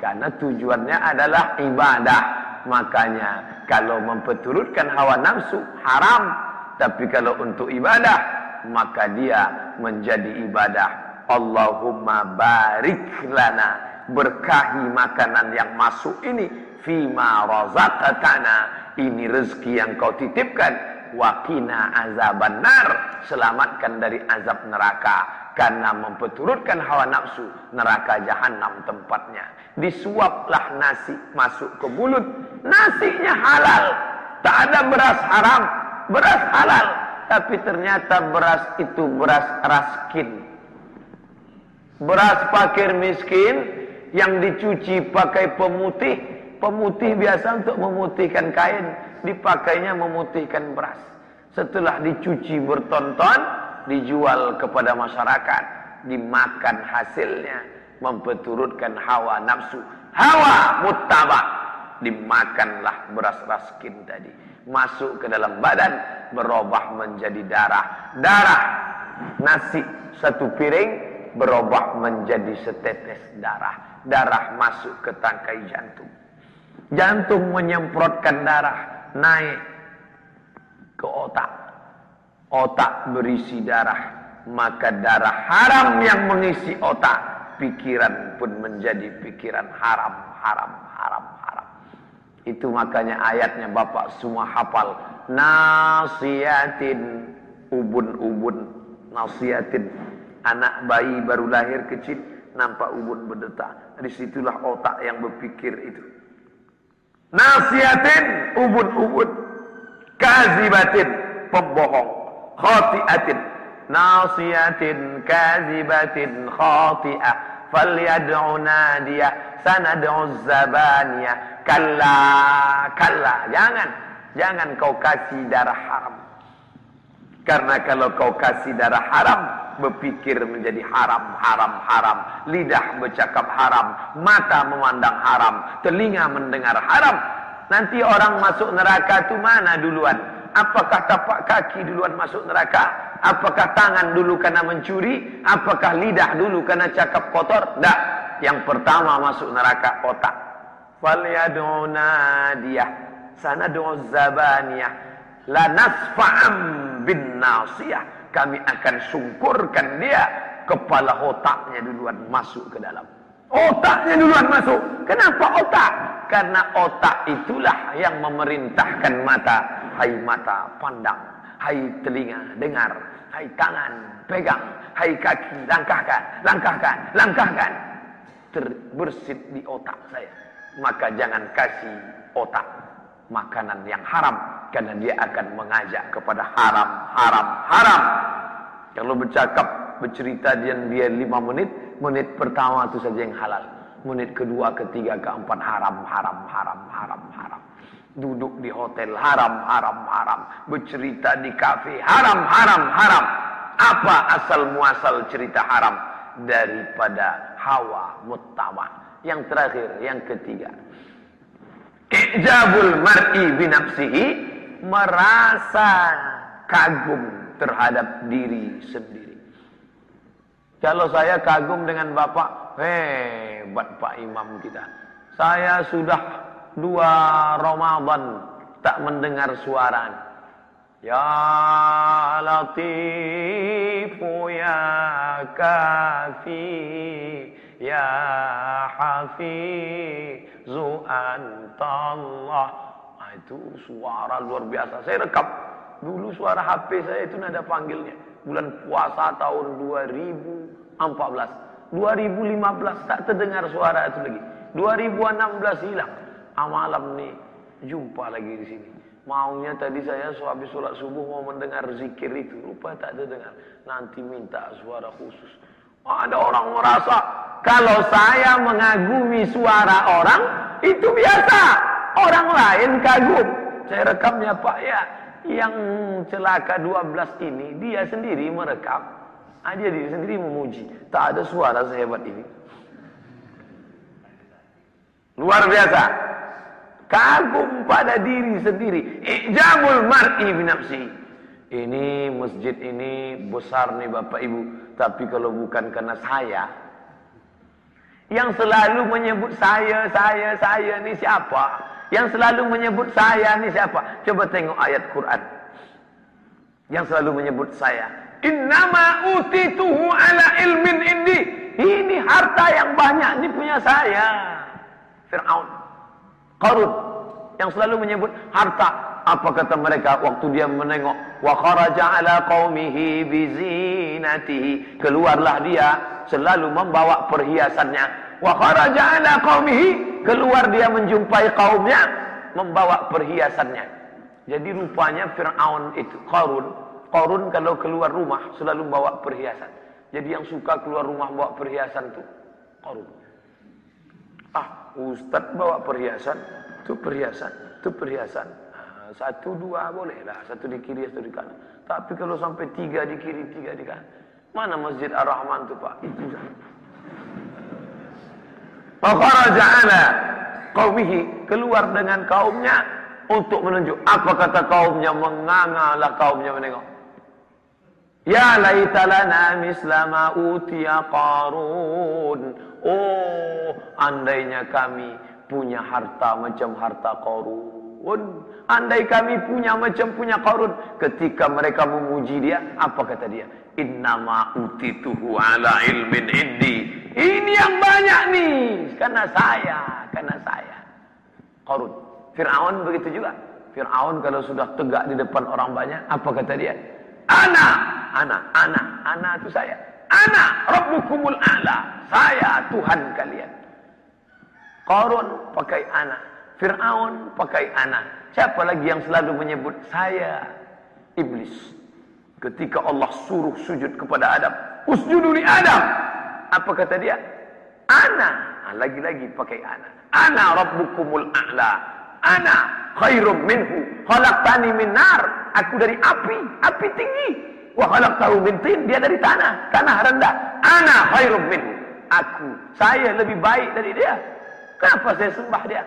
Karena tujuannya adalah ibadah. Makanya kalau memperturutkan hawa nafsu haram. Tapi kalau untuk ibadah maka dia menjadi ibadah. Allahumma barik lana berkahi makanan yang masuk ini fima razaqtana ini rezeki yang kau titipkan Wakina azaban nar. Selamatkan dari azab neraka. Karena memperturutkan hawa nafsu neraka jahanam tempatnya. Disuaplah nasi masuk ke mulut. Nasinya halal. Tak ada beras haram. Beras halal. Tapi ternyata beras itu beras raskin beras pakir miskin yang dicuci pakai pemutih. Pemutih biasa untuk memutihkan kain dipakainya memutihkan beras. Setelah dicuci bertonton, dijual kepada masyarakat, dimakan hasilnya, memperturutkan hawa nafsu. Hawa muttaba, dimakanlah beras raskin tadi. Masuk ke dalam badan, berubah menjadi darah. Darah, nasi satu piring, berubah menjadi setetes darah. Darah masuk ke tangkai jantung. Jantung menyemprotkan darah naik ke otak. Otak berisi darah. Maka darah haram yang mengisi otak. Pikiran pun menjadi pikiran haram, haram, haram, haram. Itu makanya ayatnya Bapak semua hafal. Nasiatin ubun-ubun. Nasiatin. Anak bayi baru lahir kecil. Nampak ubun berdetak. Di situlah otak yang berpikir itu. Nasiatin ubun-ubun. Kazibatin pembohong. Khati'atin. Nasiatin kazibatin khati'ah. Falyad'u nadiyah. Sanad'u zabaniyah. Kalla. Kalla. Jangan. Jangan kau kasih darah haram. Karena kalau kau kasih darah haram. berpikir menjadi haram, haram, haram. Lidah bercakap haram, mata memandang haram, telinga mendengar haram. Nanti orang masuk neraka itu mana duluan? Apakah tapak kaki duluan masuk neraka? Apakah tangan dulu karena mencuri? Apakah lidah dulu karena cakap kotor? Tak. Yang pertama masuk neraka otak. Falyad'u nadiyah. Sanad'u zabaniyah. La nasfa'am bin nasiyah kami akan sungkurkan dia kepala otaknya duluan masuk ke dalam. Otaknya duluan masuk. Kenapa otak? Karena otak itulah yang memerintahkan mata. Hai mata pandang. Hai telinga dengar. Hai tangan pegang. Hai kaki langkahkan. Langkahkan langkahkan. Terbersit di otak saya. Maka jangan kasih otak makanan yang haram karena dia akan mengajak kepada haram haram haram. Kalau bercakap bercerita dia dia lima menit menit pertama itu saja yang halal. Menit kedua ketiga keempat haram haram haram haram haram. Duduk di hotel haram haram haram. Bercerita di kafe haram haram haram. Apa asal muasal cerita haram? Daripada hawa muttawa yang terakhir yang ketiga Ijabul mar'i binafsihi merasa kagum terhadap diri sendiri. Kalau saya kagum dengan Bapak, hebat Pak Imam kita. Saya sudah dua Ramadan tak mendengar suara. Ya Latifu ya Kafi ya Antallah. Nah, itu suara luar biasa. Saya rekam dulu suara HP saya itu nada panggilnya. Bulan puasa tahun 2014. 2015 tak terdengar suara itu lagi. 2016 hilang. Ah, malam nih jumpa lagi di sini. Maunya tadi saya habis sholat subuh mau mendengar zikir itu. Lupa tak terdengar. Nanti minta suara khusus. Ada orang merasa kalau saya mengagumi suara orang itu biasa. Orang lain kagum. Saya rekamnya Pak ya. Yang celaka 12 ini dia sendiri merekam. Ah, dia diri sendiri memuji. Tak ada suara sehebat ini. Luar biasa kagum pada diri sendiri. Ijamul mar'i binafsi. Ini masjid ini besar nih Bapak Ibu. Tapi kalau bukan karena saya. Yang selalu menyebut saya, saya, saya ini siapa? Yang selalu menyebut saya ini siapa? Coba tengok ayat Quran. Yang selalu menyebut saya. Innama utituhu ala ilmin indi. Ini harta yang banyak ini punya saya. Fir'aun. Qarun yang selalu menyebut harta. Apa kata mereka waktu dia menengok wa kharaja ala qaumihi bizinatihi. Keluarlah dia selalu membawa perhiasannya. Wa kharaja ala qaumihi, keluar dia menjumpai kaumnya membawa perhiasannya. Jadi rupanya Firaun itu Qarun, Qarun kalau keluar rumah selalu bawa perhiasan. Jadi yang suka keluar rumah bawa perhiasan itu Qarun. Ah, Ustaz bawa perhiasan, itu perhiasan, itu perhiasan. Satu dua boleh lah, satu di kiri, satu di kanan. Tapi kalau sampai tiga di kiri, tiga di kanan. Mana Masjid Ar-Rahman itu Pak? Itu saja. Fakharaja ala qaumihi keluar dengan kaumnya untuk menunjuk apa kata kaumnya mengangalah kaumnya menengok Ya laitalana mislama utiya qarun. Oh, andainya kami punya harta macam harta Qarun. Andai kami punya macam punya Qarun. Ketika mereka memuji dia, apa kata dia? Innama utituhu ala ilmin indi. Ini yang banyak nih. Karena saya, karena saya. Qarun. Fir'aun begitu juga. Fir'aun kalau sudah tegak di depan orang banyak, apa kata dia? Ana, ana, ana, ana itu saya. Ana rabbukumul a'la. Saya Tuhan kalian. Qarun pakai ana. Fir'aun pakai ana. Siapa lagi yang selalu menyebut saya? Iblis. Ketika Allah suruh sujud kepada Adam. Usjudu li Adam. Apa kata dia? Ana. Ah, lagi-lagi pakai ana. Ana rabbukumul a'la. Ana khairum minhu. Khalaqtani min nar. Aku dari api. Api tinggi. Wa khalaqtahu min tin. Dia dari tanah. Tanah rendah. Ana khairum minhu. Aku. Saya lebih baik dari dia. Kenapa saya sembah dia?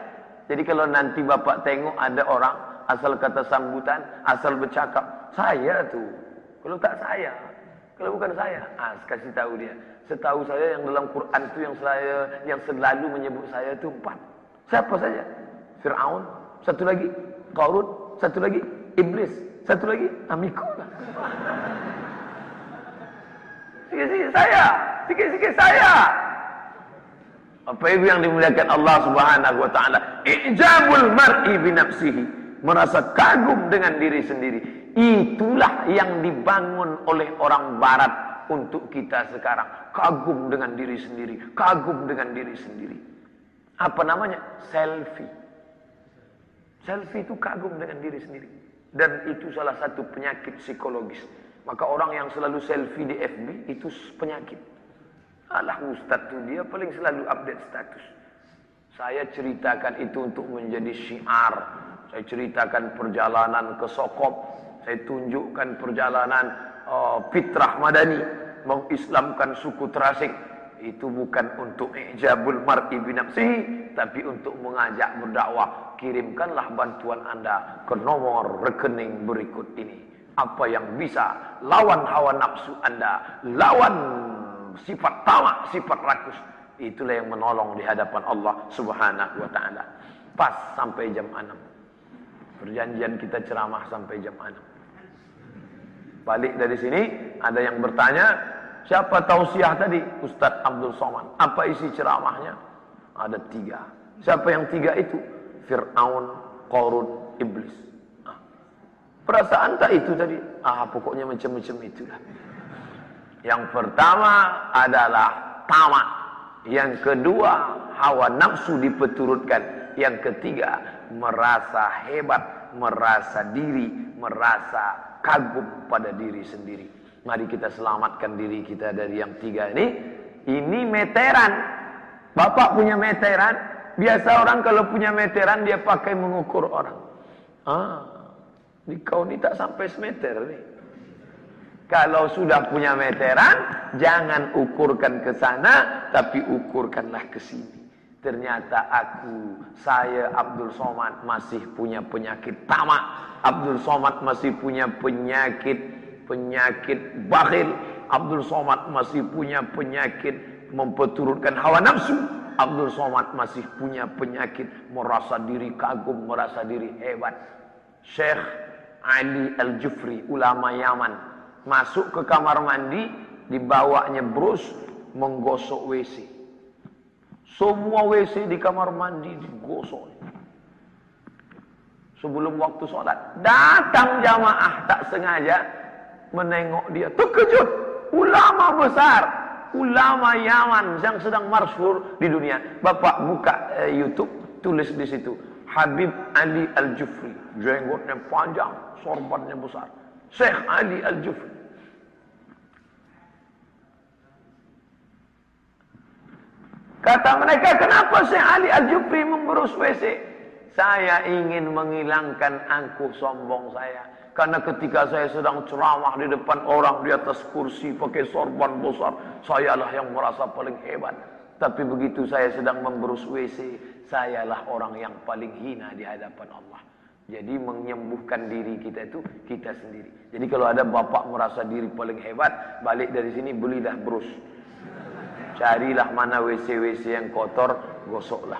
Jadi kalau nanti bapak tengok ada orang asal kata sambutan, asal bercakap, saya tuh. Kalau tak saya, kalau bukan saya, ah kasih tahu dia. Setahu saya yang dalam Quran itu yang saya yang selalu menyebut saya itu empat. Siapa saja? Fir'aun, satu lagi Qarun, satu lagi Iblis, satu lagi Amiku. Sikit-sikit saya, sikit-sikit saya. Apa itu yang dimuliakan Allah Subhanahu wa taala? Ijabul mar'i bi nafsihi, merasa kagum dengan diri sendiri. Itulah yang dibangun oleh orang barat untuk kita sekarang. Kagum dengan diri sendiri, kagum dengan diri sendiri. Apa namanya? Selfie. Selfie itu kagum dengan diri sendiri. Dan itu salah satu penyakit psikologis. Maka orang yang selalu selfie di FB itu penyakit. Alah Ustaz tu dia paling selalu update status. Saya ceritakan itu untuk menjadi syiar. Saya ceritakan perjalanan ke Sokop. Saya tunjukkan perjalanan uh, Fitrah Madani. Mengislamkan suku Terasik. Itu bukan untuk ijabul mar'i binafsi. Tapi untuk mengajak berdakwah. Kirimkanlah bantuan anda ke nomor rekening berikut ini. Apa yang bisa lawan hawa nafsu anda. Lawan sifat tamak, sifat rakus. Itulah yang menolong di hadapan Allah Subhanahu wa taala. Pas sampai jam 6. Perjanjian kita ceramah sampai jam 6. Balik dari sini, ada yang bertanya, siapa tausiah tadi? Ustadz Abdul Somad. Apa isi ceramahnya? Ada tiga. Siapa yang tiga itu? Fir'aun, Korun, Iblis. Nah, perasaan tak itu tadi? Ah, pokoknya macam-macam itulah. Yang pertama adalah tamak. Yang kedua, hawa nafsu dipeturutkan. Yang ketiga, merasa hebat, merasa diri, merasa kagum pada diri sendiri. Mari kita selamatkan diri kita dari yang tiga ini. Ini meteran. Bapak punya meteran. Biasa orang kalau punya meteran dia pakai mengukur orang. Ah, di kau ini tak sampai semeter nih. Kalau sudah punya meteran, jangan ukurkan ke sana, tapi ukurkanlah ke sini. Ternyata aku, saya Abdul Somad masih punya penyakit tamak. Abdul Somad masih punya penyakit penyakit bakhil. Abdul Somad masih punya penyakit memperturutkan hawa nafsu. Abdul Somad masih punya penyakit merasa diri kagum, merasa diri hebat. Syekh Ali Al-Jufri, ulama Yaman, masuk ke kamar mandi, dibawanya brus menggosok WC. Semua WC di kamar mandi digosok. Sebelum waktu sholat, datang jamaah tak sengaja menengok dia. Terkejut, ulama besar, ulama Yaman yang sedang masyhur di dunia. Bapak buka eh, YouTube, tulis di situ. Habib Ali Al-Jufri, jenggotnya panjang, sorbannya besar. Syekh Ali Al-Jufri. Kata mereka, kenapa Syekh Ali Al-Jufri memberus WC? Saya ingin menghilangkan angkuh sombong saya. Karena ketika saya sedang ceramah di depan orang di atas kursi pakai sorban besar, sayalah yang merasa paling hebat. Tapi begitu saya sedang memberus WC, sayalah orang yang paling hina di hadapan Allah. Jadi menyembuhkan diri kita itu kita sendiri. Jadi kalau ada bapak merasa diri paling hebat, balik dari sini belilah brus. Carilah mana WC-WC yang kotor, gosoklah.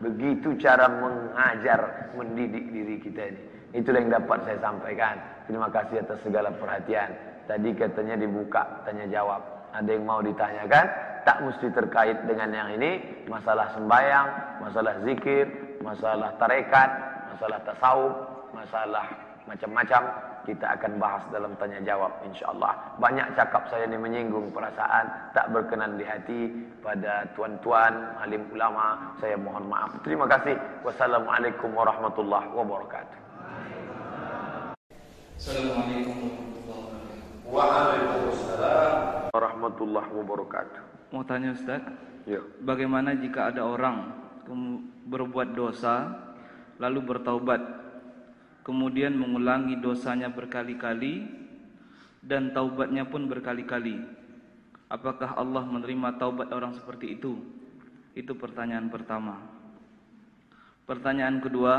Begitu cara mengajar, mendidik diri kita ini. Itulah yang dapat saya sampaikan. Terima kasih atas segala perhatian. Tadi katanya dibuka, tanya jawab. Ada yang mau ditanyakan? Tak mesti terkait dengan yang ini. Masalah sembahyang, masalah zikir, masalah tarekat, masalah tasawuf, masalah macam-macam kita akan bahas dalam tanya jawab insyaallah. Banyak cakap saya ini menyinggung perasaan tak berkenan di hati pada tuan-tuan alim ulama. Saya mohon maaf. Terima kasih. Wassalamualaikum warahmatullahi wabarakatuh. Assalamualaikum warahmatullahi wabarakatuh. Waalaikumsalam warahmatullahi wabarakatuh. Mau tanya Ustaz, Ya. bagaimana jika ada orang berbuat dosa lalu bertaubat kemudian mengulangi dosanya berkali-kali dan taubatnya pun berkali-kali. Apakah Allah menerima taubat orang seperti itu? Itu pertanyaan pertama. Pertanyaan kedua,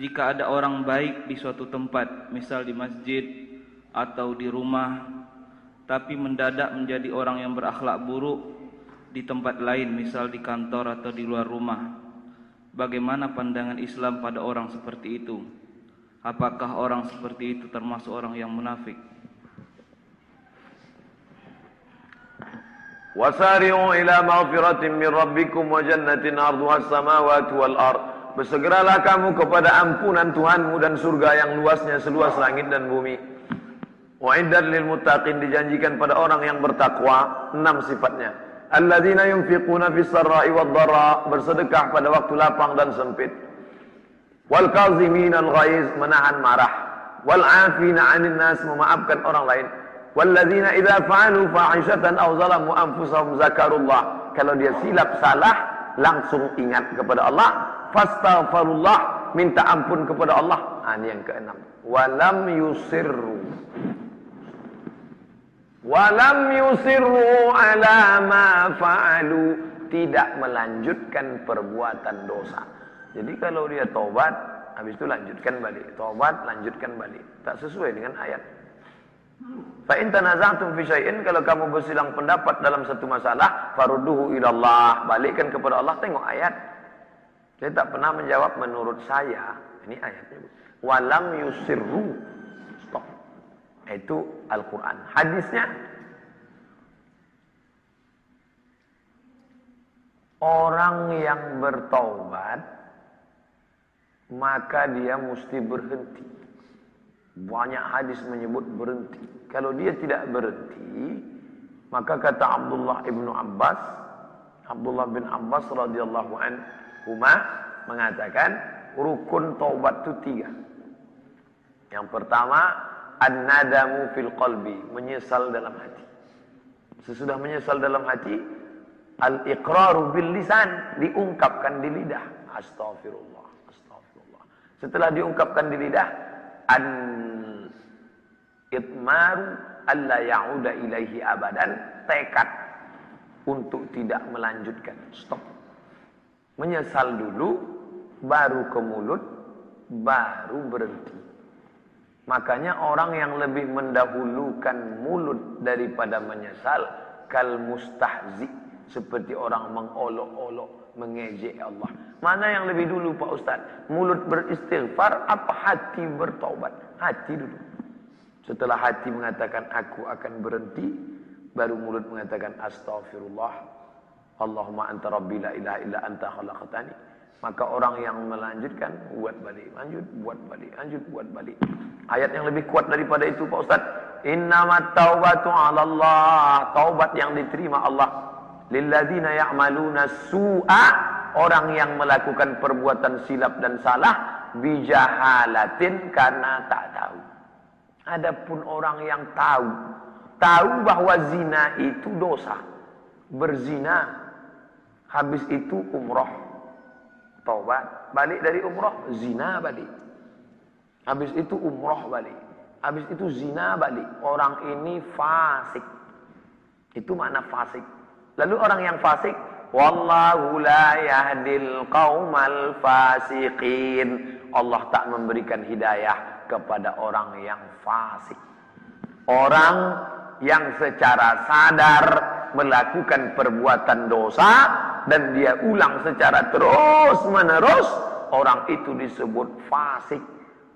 jika ada orang baik di suatu tempat, misal di masjid atau di rumah, tapi mendadak menjadi orang yang berakhlak buruk di tempat lain, misal di kantor atau di luar rumah. Bagaimana pandangan Islam pada orang seperti itu? Apakah orang seperti itu termasuk orang yang munafik? Wasari'u ila maghfiratin min rabbikum wa jannatin arduha as-samawati wal ard. Bersegeralah kamu kepada ampunan Tuhanmu dan surga yang luasnya seluas langit dan bumi. Wa'iddat lil muttaqin dijanjikan pada orang yang bertakwa. Enam sifatnya. Alladzina yunfiquna fis sarra'i wad dharra, bersedekah pada waktu lapang dan sempit. Wal kazimin al ghaiz, menahan marah. Wal 'afina 'anil nas, memaafkan orang lain. Walladzina idza fa'alu fahishatan aw zalamu anfusahum zakarullah. Kalau dia silap salah, langsung ingat kepada Allah, fastaghfirullah, minta ampun kepada Allah. Ah, ini yang keenam. Walam yusirru Walam yusirru ala ma fa'alu tidak melanjutkan perbuatan dosa. Jadi kalau dia tobat, habis itu lanjutkan balik. Tobat, lanjutkan balik. Tak sesuai dengan ayat. Fa in tanaza'tum fi syai'in kalau kamu bersilang pendapat dalam satu masalah, farudduhu ila Allah, balikkan kepada Allah, tengok ayat. Saya tak pernah menjawab menurut saya. Ini ayatnya. Walam yusirru. Stop. Itu Al-Quran. Hadisnya orang yang bertaubat maka dia mesti berhenti. Banyak hadis menyebut berhenti. Kalau dia tidak berhenti, maka kata Abdullah ibnu Abbas, Abdullah bin Abbas radhiyallahu anhu mengatakan rukun taubat itu tiga. Yang pertama An-nadamu fil qalbi, menyesal dalam hati. Sesudah menyesal dalam hati, al-iqraru bil lisan, diungkapkan di lidah. Astaghfirullah. Setelah diungkapkan di lidah, an itmaru alla ya'uda ilaihi abadan, tekad untuk tidak melanjutkan. Stop. Menyesal dulu, baru ke mulut, baru berhenti. Makanya orang yang lebih mendahulukan mulut daripada menyesal kal mustahzi seperti orang mengolok-olok mengejek Allah. Mana yang lebih dulu Pak Ustaz? Mulut beristighfar apa hati bertaubat? Hati dulu. Setelah hati mengatakan aku akan berhenti, baru mulut mengatakan astagfirullah. Allahumma anta rabbi la ilaha illa anta khalaqtani. Maka orang yang melanjutkan buat balik, lanjut, buat balik, lanjut, buat balik. Ayat yang lebih kuat daripada itu Pak Ustaz. Innamat taubatu 'ala Allah. Taubat yang diterima Allah lilladzina ya'maluna su'a orang yang melakukan perbuatan silap dan salah bijahalatin karena tak tahu. Adapun orang yang tahu, tahu bahwa zina itu dosa. Berzina habis itu umrah taubat, balik dari umrah, zina balik. Habis itu umrah balik. Habis itu zina balik. Orang ini fasik. Itu makna fasik. Lalu orang yang fasik, wallahu la yahdil qaumal fasiqin. Allah tak memberikan hidayah kepada orang yang fasik. Orang yang secara sadar melakukan perbuatan dosa dan dia ulang secara terus menerus orang itu disebut fasik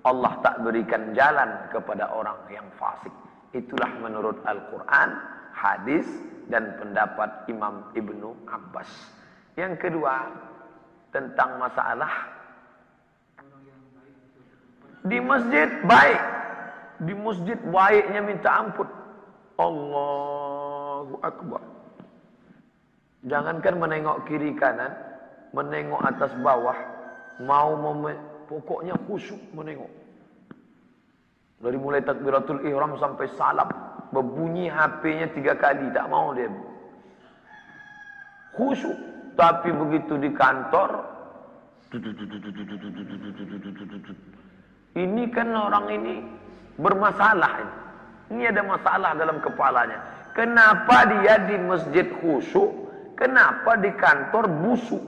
Allah tak berikan jalan kepada orang yang fasik itulah menurut Al-Quran hadis dan pendapat Imam Ibnu Abbas. Yang kedua tentang masalah di masjid baik di masjid baiknya minta ampun. Allahu Akbar. Jangankan menengok kiri kanan, menengok atas bawah, mau pokoknya khusyuk menengok. Dari mulai takbiratul ihram sampai salam, berbunyi HP-nya tiga kali, tak mau dia. Khusyuk. Tapi begitu di kantor, ini kan orang ini bermasalah ini. Ini ada masalah dalam kepalanya. Kenapa dia di masjid khusyuk Kenapa di kantor busuk?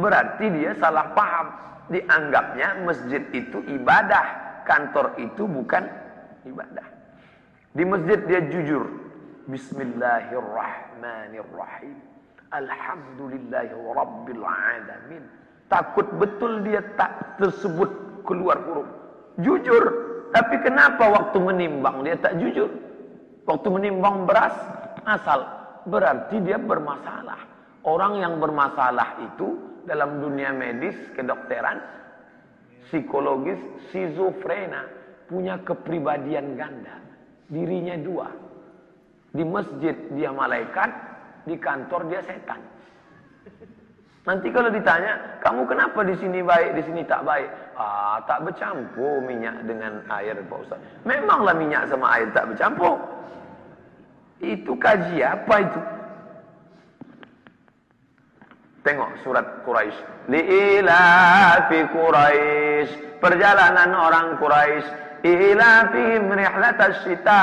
Berarti dia salah paham. Dianggapnya masjid itu ibadah. Kantor itu bukan ibadah. Di masjid dia jujur. Bismillahirrahmanirrahim. Alhamdulillahi rabbil alamin. Takut betul dia tak tersebut keluar huruf. Jujur. Tapi kenapa waktu menimbang dia tak jujur? Waktu menimbang beras asal berarti dia bermasalah. Orang yang bermasalah itu dalam dunia medis, kedokteran, psikologis, schizofrena, punya kepribadian ganda. Dirinya dua. Di masjid dia malaikat, di kantor dia setan. Nanti kalau ditanya, kamu kenapa di sini baik, di sini tak baik? Ah, tak bercampur minyak dengan air, Pak Ustaz. Memanglah minyak sama air tak bercampur. Itu kaji apa itu? Tengok surat Quraisy. Li'ilafi Quraisy. Perjalanan orang Quraisy. Ilafihim rihlatas syita.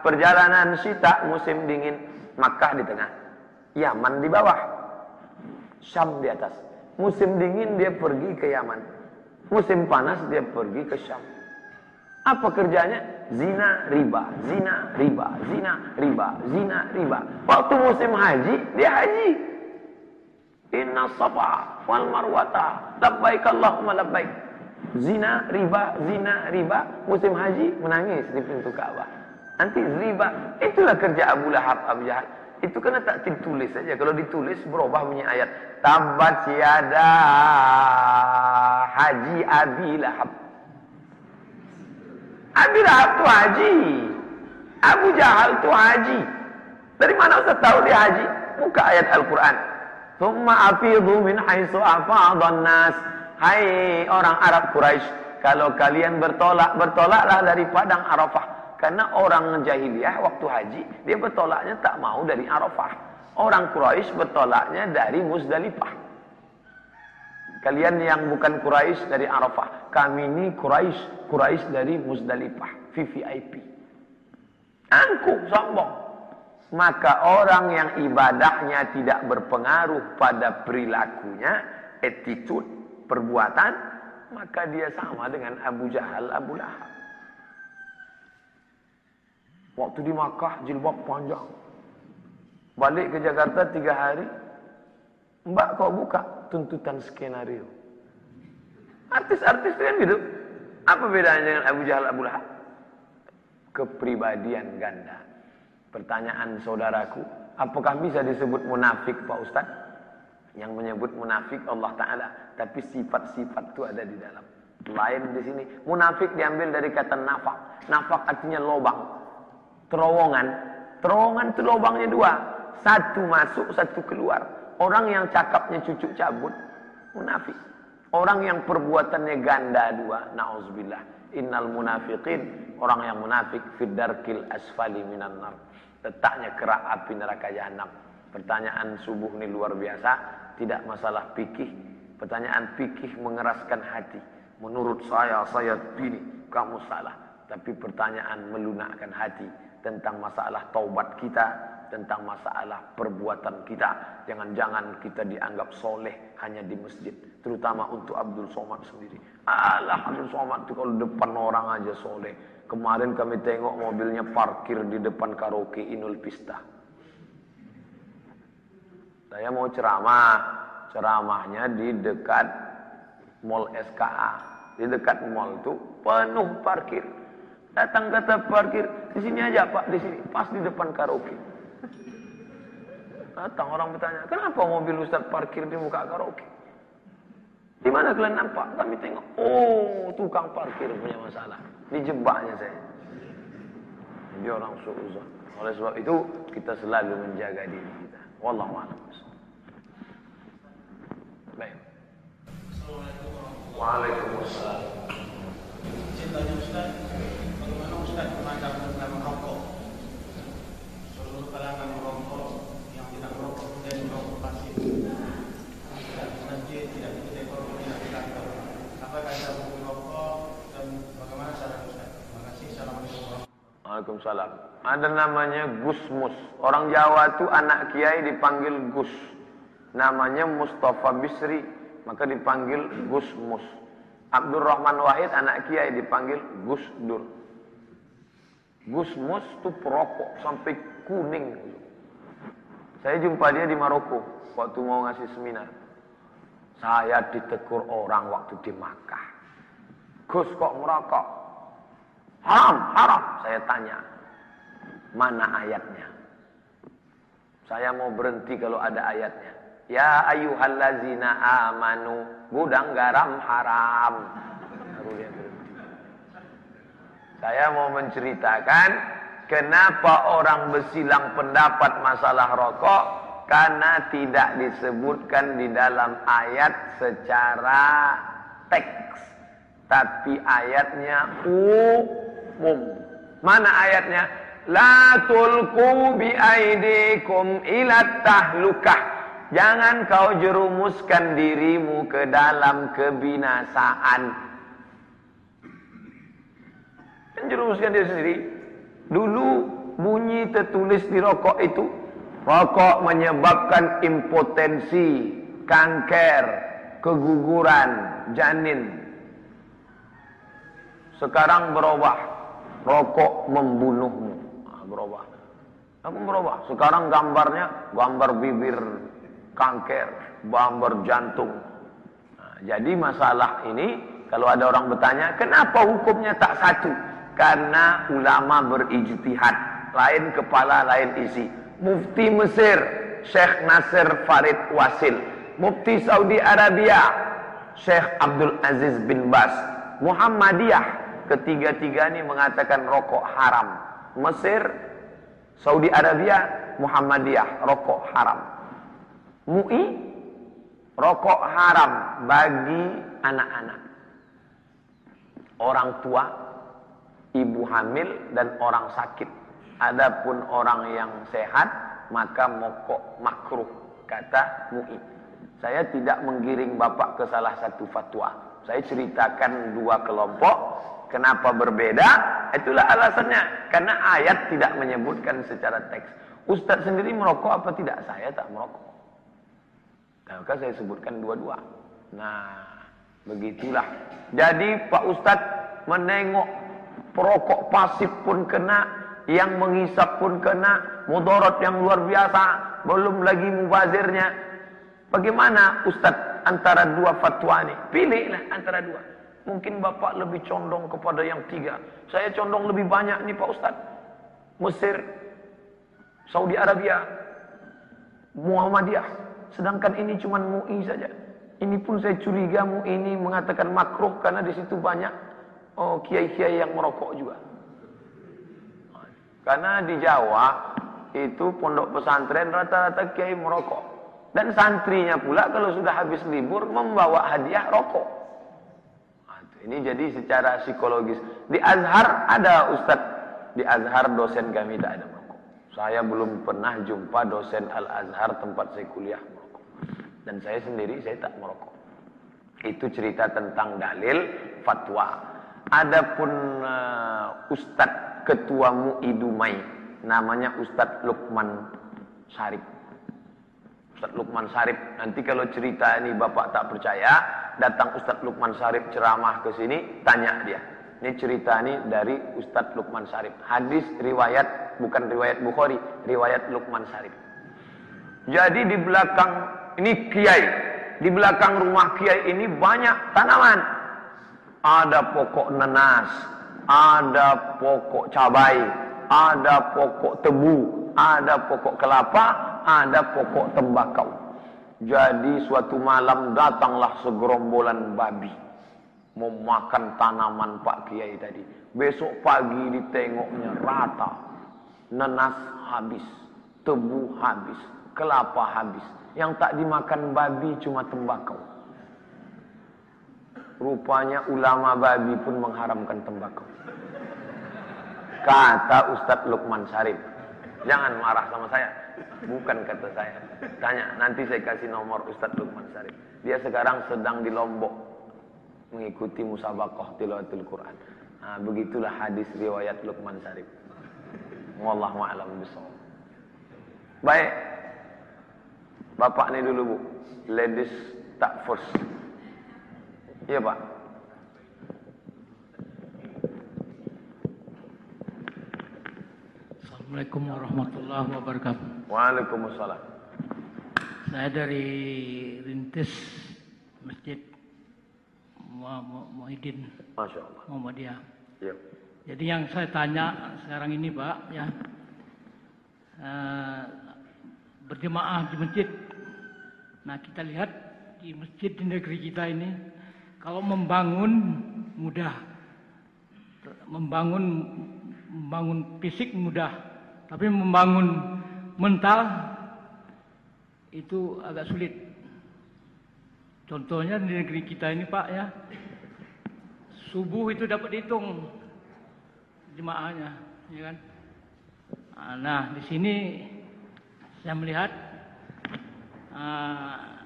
Perjalanan syita musim dingin. Makkah di tengah. Yaman di bawah. Syam di atas. Musim dingin dia pergi ke Yaman. Musim panas dia pergi ke Syam. Apa kerjanya? Zina, riba, zina, riba, zina, riba, zina, riba. Waktu musim haji, dia haji. Inna safa wal marwata labbaik Allahumma labbaik. Zina, riba, zina, riba, musim haji menangis di pintu Ka'bah. Nanti riba, itulah kerja Abu Lahab, Abu Jahal. Itu kena tak ditulis saja. Kalau ditulis berubah bunyi ayat. Tabat siada haji Abi Lahab. Abi Lahab tu haji. Abu Jahal tu haji. Dari mana Ustaz tahu dia haji? Buka ayat Al-Quran. Thumma afidhu min haisu afadhan nas. Hai orang Arab Quraisy, kalau kalian bertolak, bertolaklah dari padang Arafah. Karena orang jahiliyah waktu haji, dia bertolaknya tak mau dari Arafah. Orang Quraisy bertolaknya dari Muzdalifah. Kalian yang bukan Quraisy dari Arafah. Kami ini Quraisy, Quraisy dari Muzdalifah. VVIP. Angkuh, sombong. Maka orang yang ibadahnya tidak berpengaruh pada perilakunya, attitude, perbuatan, maka dia sama dengan Abu Jahal, Abu Lahab. Waktu di Makkah, jilbab panjang. Balik ke Jakarta tiga hari, mbak kau buka tuntutan skenario. Artis-artis kan gitu. Apa bedanya dengan Abu Jahal, Abu Lahab? Kepribadian ganda. Pertanyaan saudaraku, apakah bisa disebut munafik Pak Ustadz? Yang menyebut munafik Allah Ta'ala. Tapi sifat-sifat itu ada di dalam. Lain di sini. Munafik diambil dari kata nafak. Nafak artinya lobang. Terowongan. Terowongan itu lobangnya dua. Satu masuk, satu keluar. Orang yang cakapnya cucuk cabut. Munafik. Orang yang perbuatannya ganda dua. Na'udzubillah. Innal munafiqin. Orang yang munafik. Fiddarkil asfali minan nar. Letaknya kerak api neraka jahanam. Pertanyaan subuh ini luar biasa tidak masalah pikih. Pertanyaan pikih mengeraskan hati. Menurut saya, saya bini, kamu salah. Tapi pertanyaan melunakkan hati tentang masalah taubat kita, tentang masalah perbuatan kita. Jangan-jangan kita dianggap soleh hanya di masjid. Terutama untuk Abdul Somad sendiri. Alah Abdul Somad itu kalau depan orang aja soleh. Kemarin kami tengok mobilnya parkir di depan karaoke Inul Pista. Saya mau ceramah, ceramahnya di dekat mall SKA. Di dekat mall itu penuh parkir. Datang kata parkir, di sini aja Pak, di sini, pas di depan karaoke. Datang orang bertanya, kenapa mobil Ustaz parkir di muka karaoke? Di mana kalian nampak? Kami tengok, oh tukang parkir punya masalah. Dijebaknya saya. Dia orang suuzon. Oleh sebab itu kita selalu menjaga diri kita. Wallahu a'lam. Baik. Waalaikumsalam. Cintanya Ustaz, bagaimana Ustaz memandang tentang merokok? Seluruh kalangan merokok yang tidak merokok dan merokok pasif. Tidak nanti tidak diketahui korban tidak ditangkap. Apakah ada hukum merokok dan bagaimana cara Ustaz? Terima kasih. Assalamualaikum. Waalaikumsalam. Ada namanya Gusmus. Orang Jawa itu anak kiai dipanggil Gus. Namanya Mustafa Bisri, maka dipanggil Gusmus. Abdul Rahman Wahid anak kiai dipanggil Gus Dur. Gusmus itu perokok sampai kuning. Saya jumpa dia di Maroko waktu mau ngasih seminar. Saya ditegur orang waktu di Makkah. Gus kok merokok? Haram, haram. Saya tanya, mana ayatnya? Saya mau berhenti kalau ada ayatnya. Ya ayyuhallazina amanu, gudang garam haram. Saya mau menceritakan kenapa orang bersilang pendapat masalah rokok karena tidak disebutkan di dalam ayat secara teks tapi ayatnya umum. Mana ayatnya? La tulku bi aidikum ila tahlukah. Jangan kau jerumuskan dirimu ke dalam kebinasaan. Kan jerumuskan diri sendiri. Dulu bunyi tertulis di rokok itu. Rokok menyebabkan impotensi, kanker, keguguran, janin. Sekarang berubah. Rokok membunuhmu. Nah, berubah. Apa berubah? Sekarang gambarnya gambar bibir kanker, gambar jantung. Nah, jadi masalah ini Kalau ada orang bertanya, kenapa hukumnya tak satu? Karena ulama berijtihad. Lain kepala, lain isi. Mufti Mesir, Syekh Nasir Farid Wasil. Mufti Saudi Arabia, Syekh Abdul Aziz bin Bas. Muhammadiyah, ketiga-tiga ini mengatakan rokok haram. Mesir, Saudi Arabia, Muhammadiyah, rokok haram. MUI, rokok haram bagi anak-anak. Orang tua, ibu hamil, dan orang sakit. Adapun orang yang sehat, maka mokok makruh, kata MUI. Saya tidak menggiring Bapak ke salah satu fatwa. Saya ceritakan dua kelompok, kenapa berbeda, itulah alasannya. Karena ayat tidak menyebutkan secara teks. Ustadz sendiri merokok apa tidak? Saya tak merokok. Maka saya sebutkan dua-dua. Nah, begitulah. Jadi Pak Ustadz menengok perokok pasif pun kena, yang mengisap pun kena, mudarat yang luar biasa, belum lagi mubazirnya. Bagaimana Ustadz antara dua fatwa ini? Pilihlah antara dua. Mungkin Bapak lebih condong kepada yang tiga. Saya condong lebih banyak nih Pak Ustadz. Mesir, Saudi Arabia, Muhammadiyah. Sedangkan ini cuma MUI saja. Ini pun saya curiga MUI ini mengatakan makruh karena di situ banyak oh kiai-kiai yang merokok juga. Karena di Jawa itu pondok pesantren rata-rata kiai merokok. Dan santrinya pula kalau sudah habis libur membawa hadiah rokok. Ini jadi secara psikologis. Di Azhar ada Ustadz. Di Azhar dosen kami tak ada merokok. Saya belum pernah jumpa dosen Al-Azhar tempat saya kuliah merokok. Dan saya sendiri saya tak merokok. Itu cerita tentang dalil fatwa. Adapun uh, Ustadz ketua MUI Dumai namanya Ustadz Lukman Sarip. Ustadz Lukman Sarip. Nanti kalau cerita ini Bapak tak percaya, datang Ustadz Lukman Sarip ceramah ke sini, tanya dia. Ini cerita ini dari Ustadz Lukman Sarip. Hadis riwayat bukan riwayat Bukhari, riwayat Lukman Sarip. Jadi di belakang ini kiai, di belakang rumah kiai ini banyak tanaman. Ada pokok nanas, ada pokok cabai, ada pokok tebu, ada pokok kelapa, ada pokok tembakau. Jadi suatu malam datanglah segerombolan babi memakan tanaman Pak Kiai tadi. Besok pagi ditengoknya rata. Nanas habis, tebu habis, kelapa habis. Yang tak dimakan babi cuma tembakau. Rupanya ulama babi pun mengharamkan tembakau. Kata Ustadz Lukman Sarif. Jangan marah sama saya. Bukan kata saya. Tanya, nanti saya kasih nomor Ustadz Lukman Sarif. Dia sekarang sedang di Lombok. Mengikuti musabaqah tilawatul Quran. Nah, begitulah hadis riwayat Lukman Sarif. Wallahu a'lam bishawab. Baik. Bapak ni dulu, Bu. Ladies tak first. Iya Pak. Assalamualaikum warahmatullahi wabarakatuh. Waalaikumsalam. Saya dari Rintis Masjid Mu- Mu- Muhyiddin Masya Allah. Muhammadiyah. Ya. Jadi yang saya tanya sekarang ini Pak, ya eh, berjemaah di masjid. Nah kita lihat di masjid di negeri kita ini, kalau membangun mudah, membangun membangun fisik mudah, tapi membangun mental itu agak sulit. Contohnya di negeri kita ini Pak ya, subuh itu dapat dihitung jemaahnya, ya kan? Nah di sini saya melihat ah,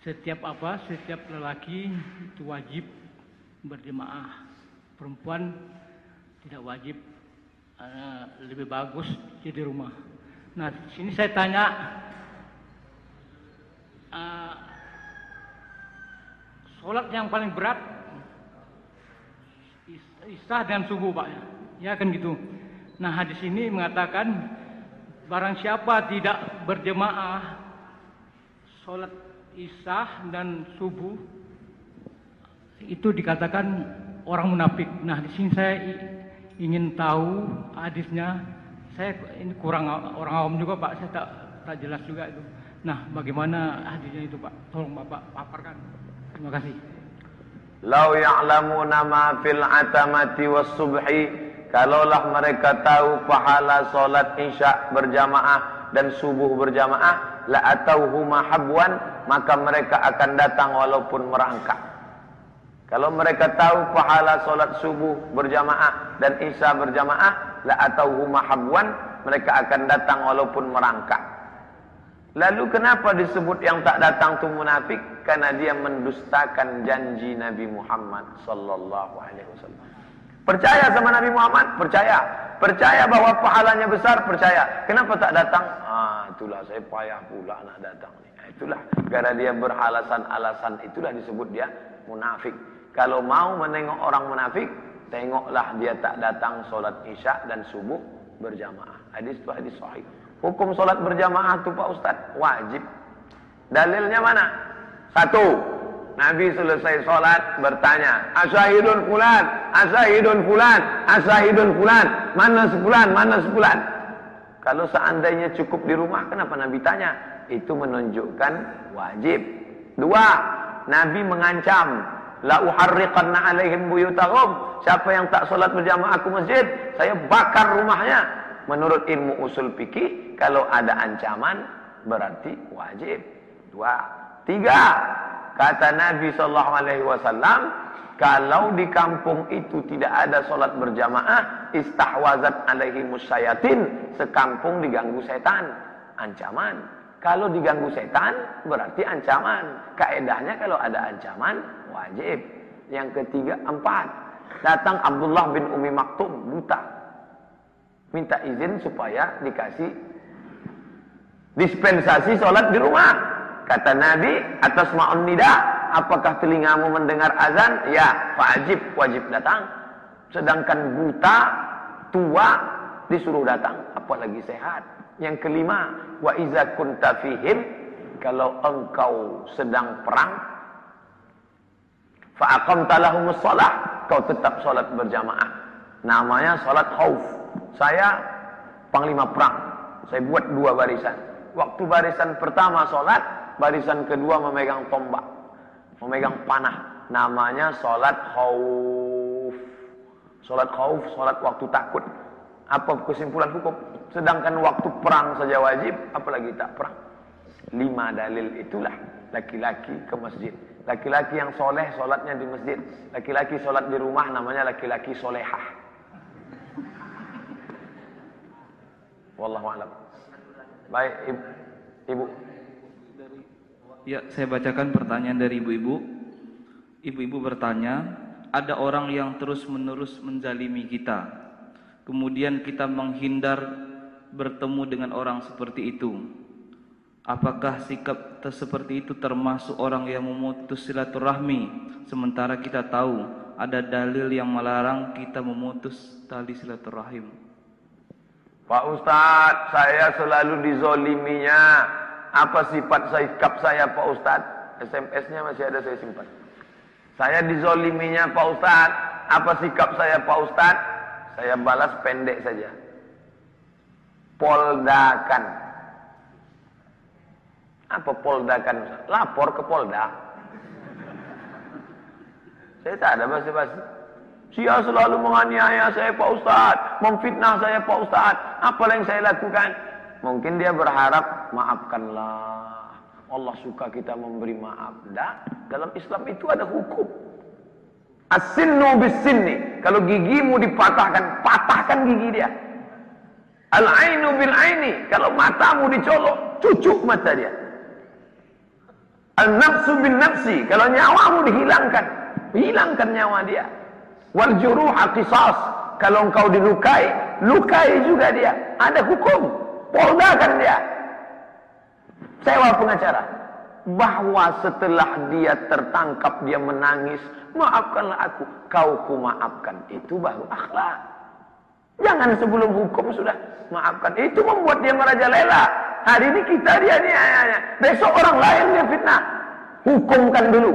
setiap apa, setiap lelaki itu wajib berjemaah, perempuan tidak wajib, lebih bagus jadi rumah. Nah sini saya tanya. ah, Sholat yang paling berat is- Isah dan subuh Pak ya. Ya kan gitu. Nah hadis ini mengatakan barang siapa tidak berjemaah sholat isah dan subuh itu dikatakan orang munafik. Nah, di sini saya ingin tahu hadisnya. Saya ini kurang orang awam juga Pak, saya tak tak jelas juga itu. Nah, bagaimana hadisnya itu Pak? Tolong Bapak paparkan. Terima kasih. Lau ya'lamuna ma fil atamati was subhi Kalaulah mereka tahu pahala solat isya berjamaah dan subuh berjamaah La atauhuma habwan Maka mereka akan datang walaupun merangkak Kalau mereka tahu pahala solat subuh berjamaah dan isya berjamaah La atauhuma habwan Mereka akan datang walaupun merangkak Lalu kenapa disebut yang tak datang itu munafik? Karena dia mendustakan janji Nabi Muhammad sallallahu alaihi wasallam. Percaya sama Nabi Muhammad? Percaya. Percaya bahwa pahalanya besar? Percaya. Kenapa tak datang? Ah, itulah saya payah pula nak datang ni. Ah, itulah gara dia beralasan-alasan itulah disebut dia munafik. Kalau mau menengok orang munafik, tengoklah dia tak datang solat isya dan subuh berjamaah. Hadis itu hadis sahih. Hukum solat berjamaah itu Pak Ustaz wajib. Dalilnya mana? Satu, Nabi selesai solat bertanya, Asyahidun fulan, asyahidun fulan, asyahidun fulan, mana sebulan, mana sebulan. Kalau seandainya cukup di rumah, kenapa Nabi tanya? Itu menunjukkan wajib. Dua, Nabi mengancam, La uharriqanna alaihim buyutahum. Siapa yang tak solat berjamaah ke masjid, saya bakar rumahnya. Menurut ilmu usul fikih, kalau ada ancaman berarti wajib. Dua, tiga. Kata Nabi Shallallahu Alaihi Wasallam, kalau di kampung itu tidak ada solat berjamaah, istahwazat alaihi musyayatin, sekampung diganggu setan. Ancaman. Kalau diganggu setan, berarti ancaman. Kaedahnya kalau ada ancaman, wajib. Yang ketiga, empat. Datang Abdullah bin Umi Maktum, buta minta izin supaya dikasih dispensasi sholat di rumah. Kata Nabi atas ma'un nida, apakah telingamu mendengar azan? Ya, wajib, wajib datang. Sedangkan buta, tua, disuruh datang, apalagi sehat. Yang kelima, wa iza kunta fihim, kalau engkau sedang perang, fa'aqamta lahumus salah, kau tetap sholat berjamaah. Namanya sholat khauf. Saya panglima perang. Saya buat dua barisan. Waktu barisan pertama sholat, barisan kedua memegang tombak. Memegang panah. Namanya sholat khauf. Sholat khauf, sholat waktu takut. Apa kesimpulan hukum? Sedangkan waktu perang saja wajib, apalagi tak perang. Lima dalil itulah laki-laki ke masjid. Laki-laki yang soleh sholatnya di masjid. Laki-laki sholat di rumah namanya laki-laki solehah. Wallahu a'lam. Baik, Ibu. Ibu. Ya, saya bacakan pertanyaan dari ibu-ibu. Ibu-ibu bertanya, ada orang yang terus-menerus menzalimi kita. Kemudian kita menghindar bertemu dengan orang seperti itu. Apakah sikap seperti itu termasuk orang yang memutus silaturahmi sementara kita tahu ada dalil yang melarang kita memutus tali silaturahim? Pak Ustadz, saya selalu dizoliminya. Apa sifat sikap saya Pak Ustadz? SMS-nya masih ada saya simpan. Saya dizoliminya Pak Ustadz. Apa sikap saya Pak Ustadz? Saya balas pendek saja. Poldakan. Apa poldakan? Lapor ke Polda. Saya tak ada basa-basi. Dia selalu menganiaya saya Pak Ustaz, memfitnah saya Pak Ustaz. Apa yang saya lakukan? Mungkin dia berharap maafkanlah. Allah suka kita memberi maaf. Tak, dalam Islam itu ada hukum. As-sinnu bis-sinni. Kalau gigimu dipatahkan, patahkan gigi dia. Al-ainu bil-aini. Kalau matamu dicolok, cucuk mata dia. Al-nafsu bin-nafsi. Kalau nyawamu dihilangkan, hilangkan nyawa dia. Wal juruha qisas. Kalau engkau dilukai, lukai juga dia. Ada hukum. Poldakan dia. Sewa pengacara. Bahwa setelah dia tertangkap, dia menangis. Maafkanlah aku. Kau ku maafkan. Itu baru akhlak. Jangan sebelum hukum sudah maafkan. Itu membuat dia merajalela. Hari ini kita dia ni Besok orang lain dia fitnah. Hukumkan dulu.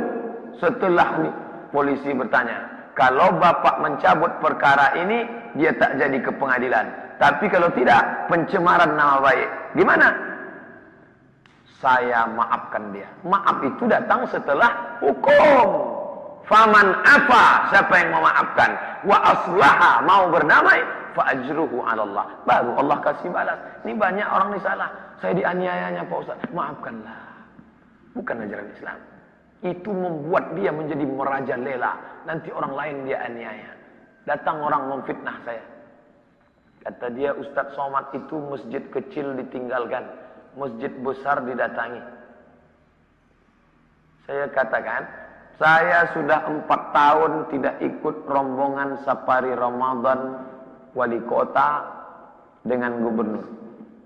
Setelah ni polisi bertanya, kalau bapak mencabut perkara ini, dia tak jadi ke pengadilan. Tapi kalau tidak, pencemaran nama baik. Gimana? Saya maafkan dia. Maaf itu datang setelah hukum. Faman apa? Siapa yang memaafkan? Wa aslaha mau berdamai, fa ajruhu 'ala Allah. Baru Allah kasih balas. Ini banyak orang ini salah. Saya dianiayanya Pak Ustaz. Maafkanlah. Bukan ajaran Islam. Itu membuat dia menjadi merajalela. Nanti orang lain dia aniaya. Datang orang memfitnah saya. Kata dia Ustaz Somad itu masjid kecil ditinggalkan. Masjid besar didatangi. Saya katakan, saya sudah empat tahun tidak ikut rombongan safari Ramadan wali kota dengan gubernur.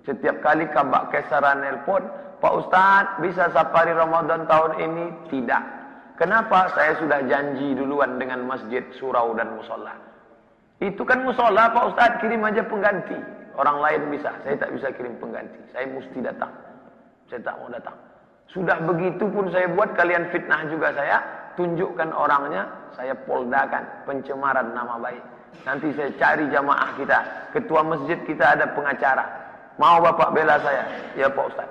Setiap kali kabak kesaran nelpon, Pak Ustadz bisa safari Ramadan tahun ini? Tidak. Kenapa? Saya sudah janji duluan dengan masjid, surau dan musola. Itu kan musola Pak Ustadz kirim aja pengganti. Orang lain bisa, saya tak bisa kirim pengganti. Saya mesti datang. Saya tak mau datang. Sudah begitu pun saya buat kalian fitnah juga saya. Tunjukkan orangnya, saya poldakan pencemaran nama baik. Nanti saya cari jamaah kita. Ketua masjid kita ada pengacara. Mau bapak bela saya? Ya Pak Ustaz.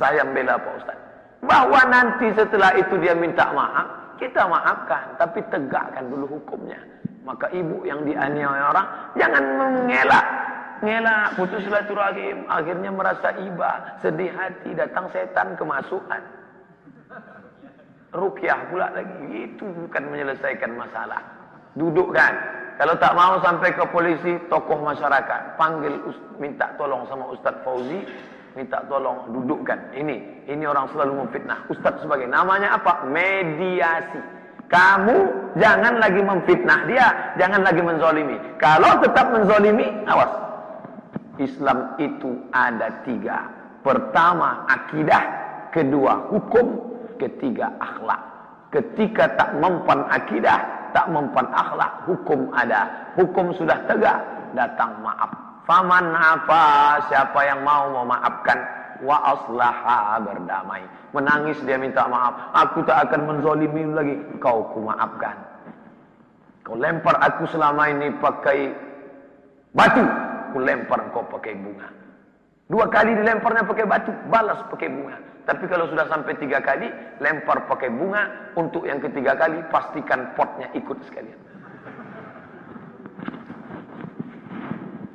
Saya bela Pak Ustaz. Bahwa nanti setelah itu dia minta maaf, kita maafkan. Tapi tegakkan dulu hukumnya. Maka ibu yang dianiaya orang, jangan mengelak. Ngelak, putus silaturahim. Akhirnya merasa iba, sedih hati, datang setan kemasukan. Rukyah pula lagi. Itu bukan menyelesaikan masalah. Dudukkan. Kalau tak mau sampai ke polisi, tokoh masyarakat. Panggil, minta tolong sama Ustaz Fauzi. Minta tolong dudukkan. Ini, ini orang selalu memfitnah. Ustaz sebagai namanya apa? Mediasi. Kamu jangan lagi memfitnah dia. Jangan lagi menzolimi. Kalau tetap menzolimi, awas. Islam itu ada tiga. Pertama akidah, kedua hukum, ketiga akhlak. Ketika tak mempan akidah, tak mempan akhlak, hukum ada. Hukum sudah tegak, datang maaf. Faman apa siapa yang mau memaafkan wa aslaha berdamai. Menangis dia minta maaf. Aku tak akan menzolimi lagi. Kau ku maafkan. Kau lempar aku selama ini pakai batu aku lempar kau pakai bunga. Dua kali dilemparnya pakai batu, balas pakai bunga. Tapi kalau sudah sampai tiga kali, lempar pakai bunga. Untuk yang ketiga kali, pastikan potnya ikut sekalian.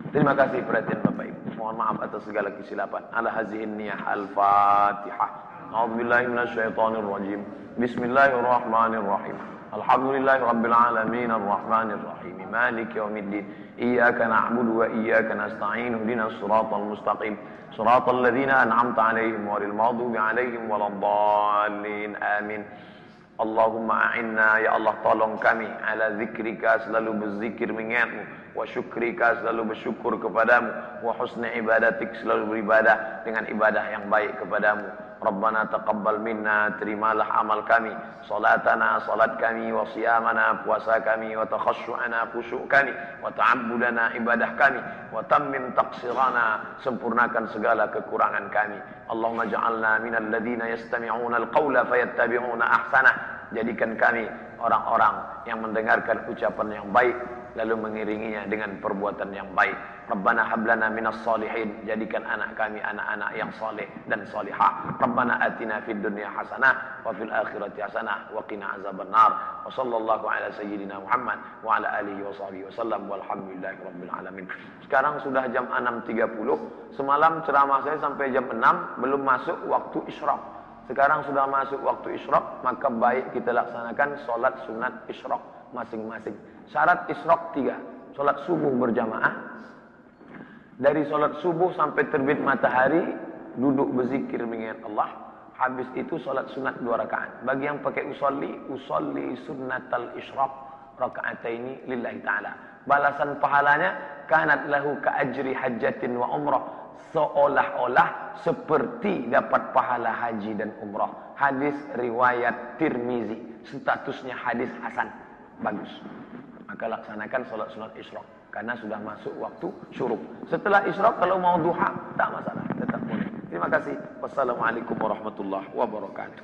Terima kasih perhatian Bapak Ibu. Mohon maaf atas segala kesilapan. Ala hazihin niyah al-fatihah. A'udzubillahi minasyaitonirrajim. Bismillahirrahmanirrahim. Alhamdulillahi rabbil alamin arrahmanir rahim. Maliki yaumiddin. إياك نعبد وإياك نستعين اهدنا الصراط المستقيم صراط الذين أنعمت عليهم غير المغضوب عليهم ولا الضالين آمين Allahumma a'inna ya Allah tolong kami ala zikrika selalu berzikir mengingatmu wa syukrika selalu kepadamu wa husni ibadatik selalu beribadah dengan ibadah yang baik kepadamu Rabbana taqabbal minna terimalah amal kami. Salatana salat kami wa siyamana puasa kami wa takhasyu'ana khusyuk kami wa ta'abbudana ibadah kami wa tammim taqsirana sempurnakan segala kekurangan kami. Allahumma ja'alna minal ladina yastami'una al-qawla fayattabi'una ahsana. Jadikan kami orang-orang yang mendengarkan ucapan yang baik lalu mengiringinya dengan perbuatan yang baik. Rabbana hablana minas salihin. Jadikan anak kami anak-anak yang saleh dan salihah. Rabbana atina fid dunya hasanah wa fil akhirati hasanah wa qina azabannar. Wa sallallahu ala sayyidina Muhammad wa ala alihi wa sahbihi walhamdulillahi rabbil alamin. Sekarang sudah jam 6.30. Semalam ceramah saya sampai jam 6 belum masuk waktu isyraq. Sekarang sudah masuk waktu isyraq, maka baik kita laksanakan solat sunat isyraq masing-masing. Syarat isyraq tiga. Solat subuh berjamaah. Dari solat subuh sampai terbit matahari, duduk berzikir mengingat Allah. Habis itu solat sunat dua rakaat. Bagi yang pakai usolli, usolli sunnatal isyraq ini lillahi ta'ala. Balasan pahalanya, kanat lahu ka'ajri hajjatin wa umrah. Seolah-olah seperti dapat pahala haji dan umrah. Hadis riwayat Tirmizi. Statusnya hadis Hasan. Bagus. Maka laksanakan sholat sunat isyraq. Karena sudah masuk waktu syuruk. Setelah isyraq kalau mau duha, tak masalah. Tetap boleh. Terima kasih. Wassalamualaikum warahmatullahi wabarakatuh.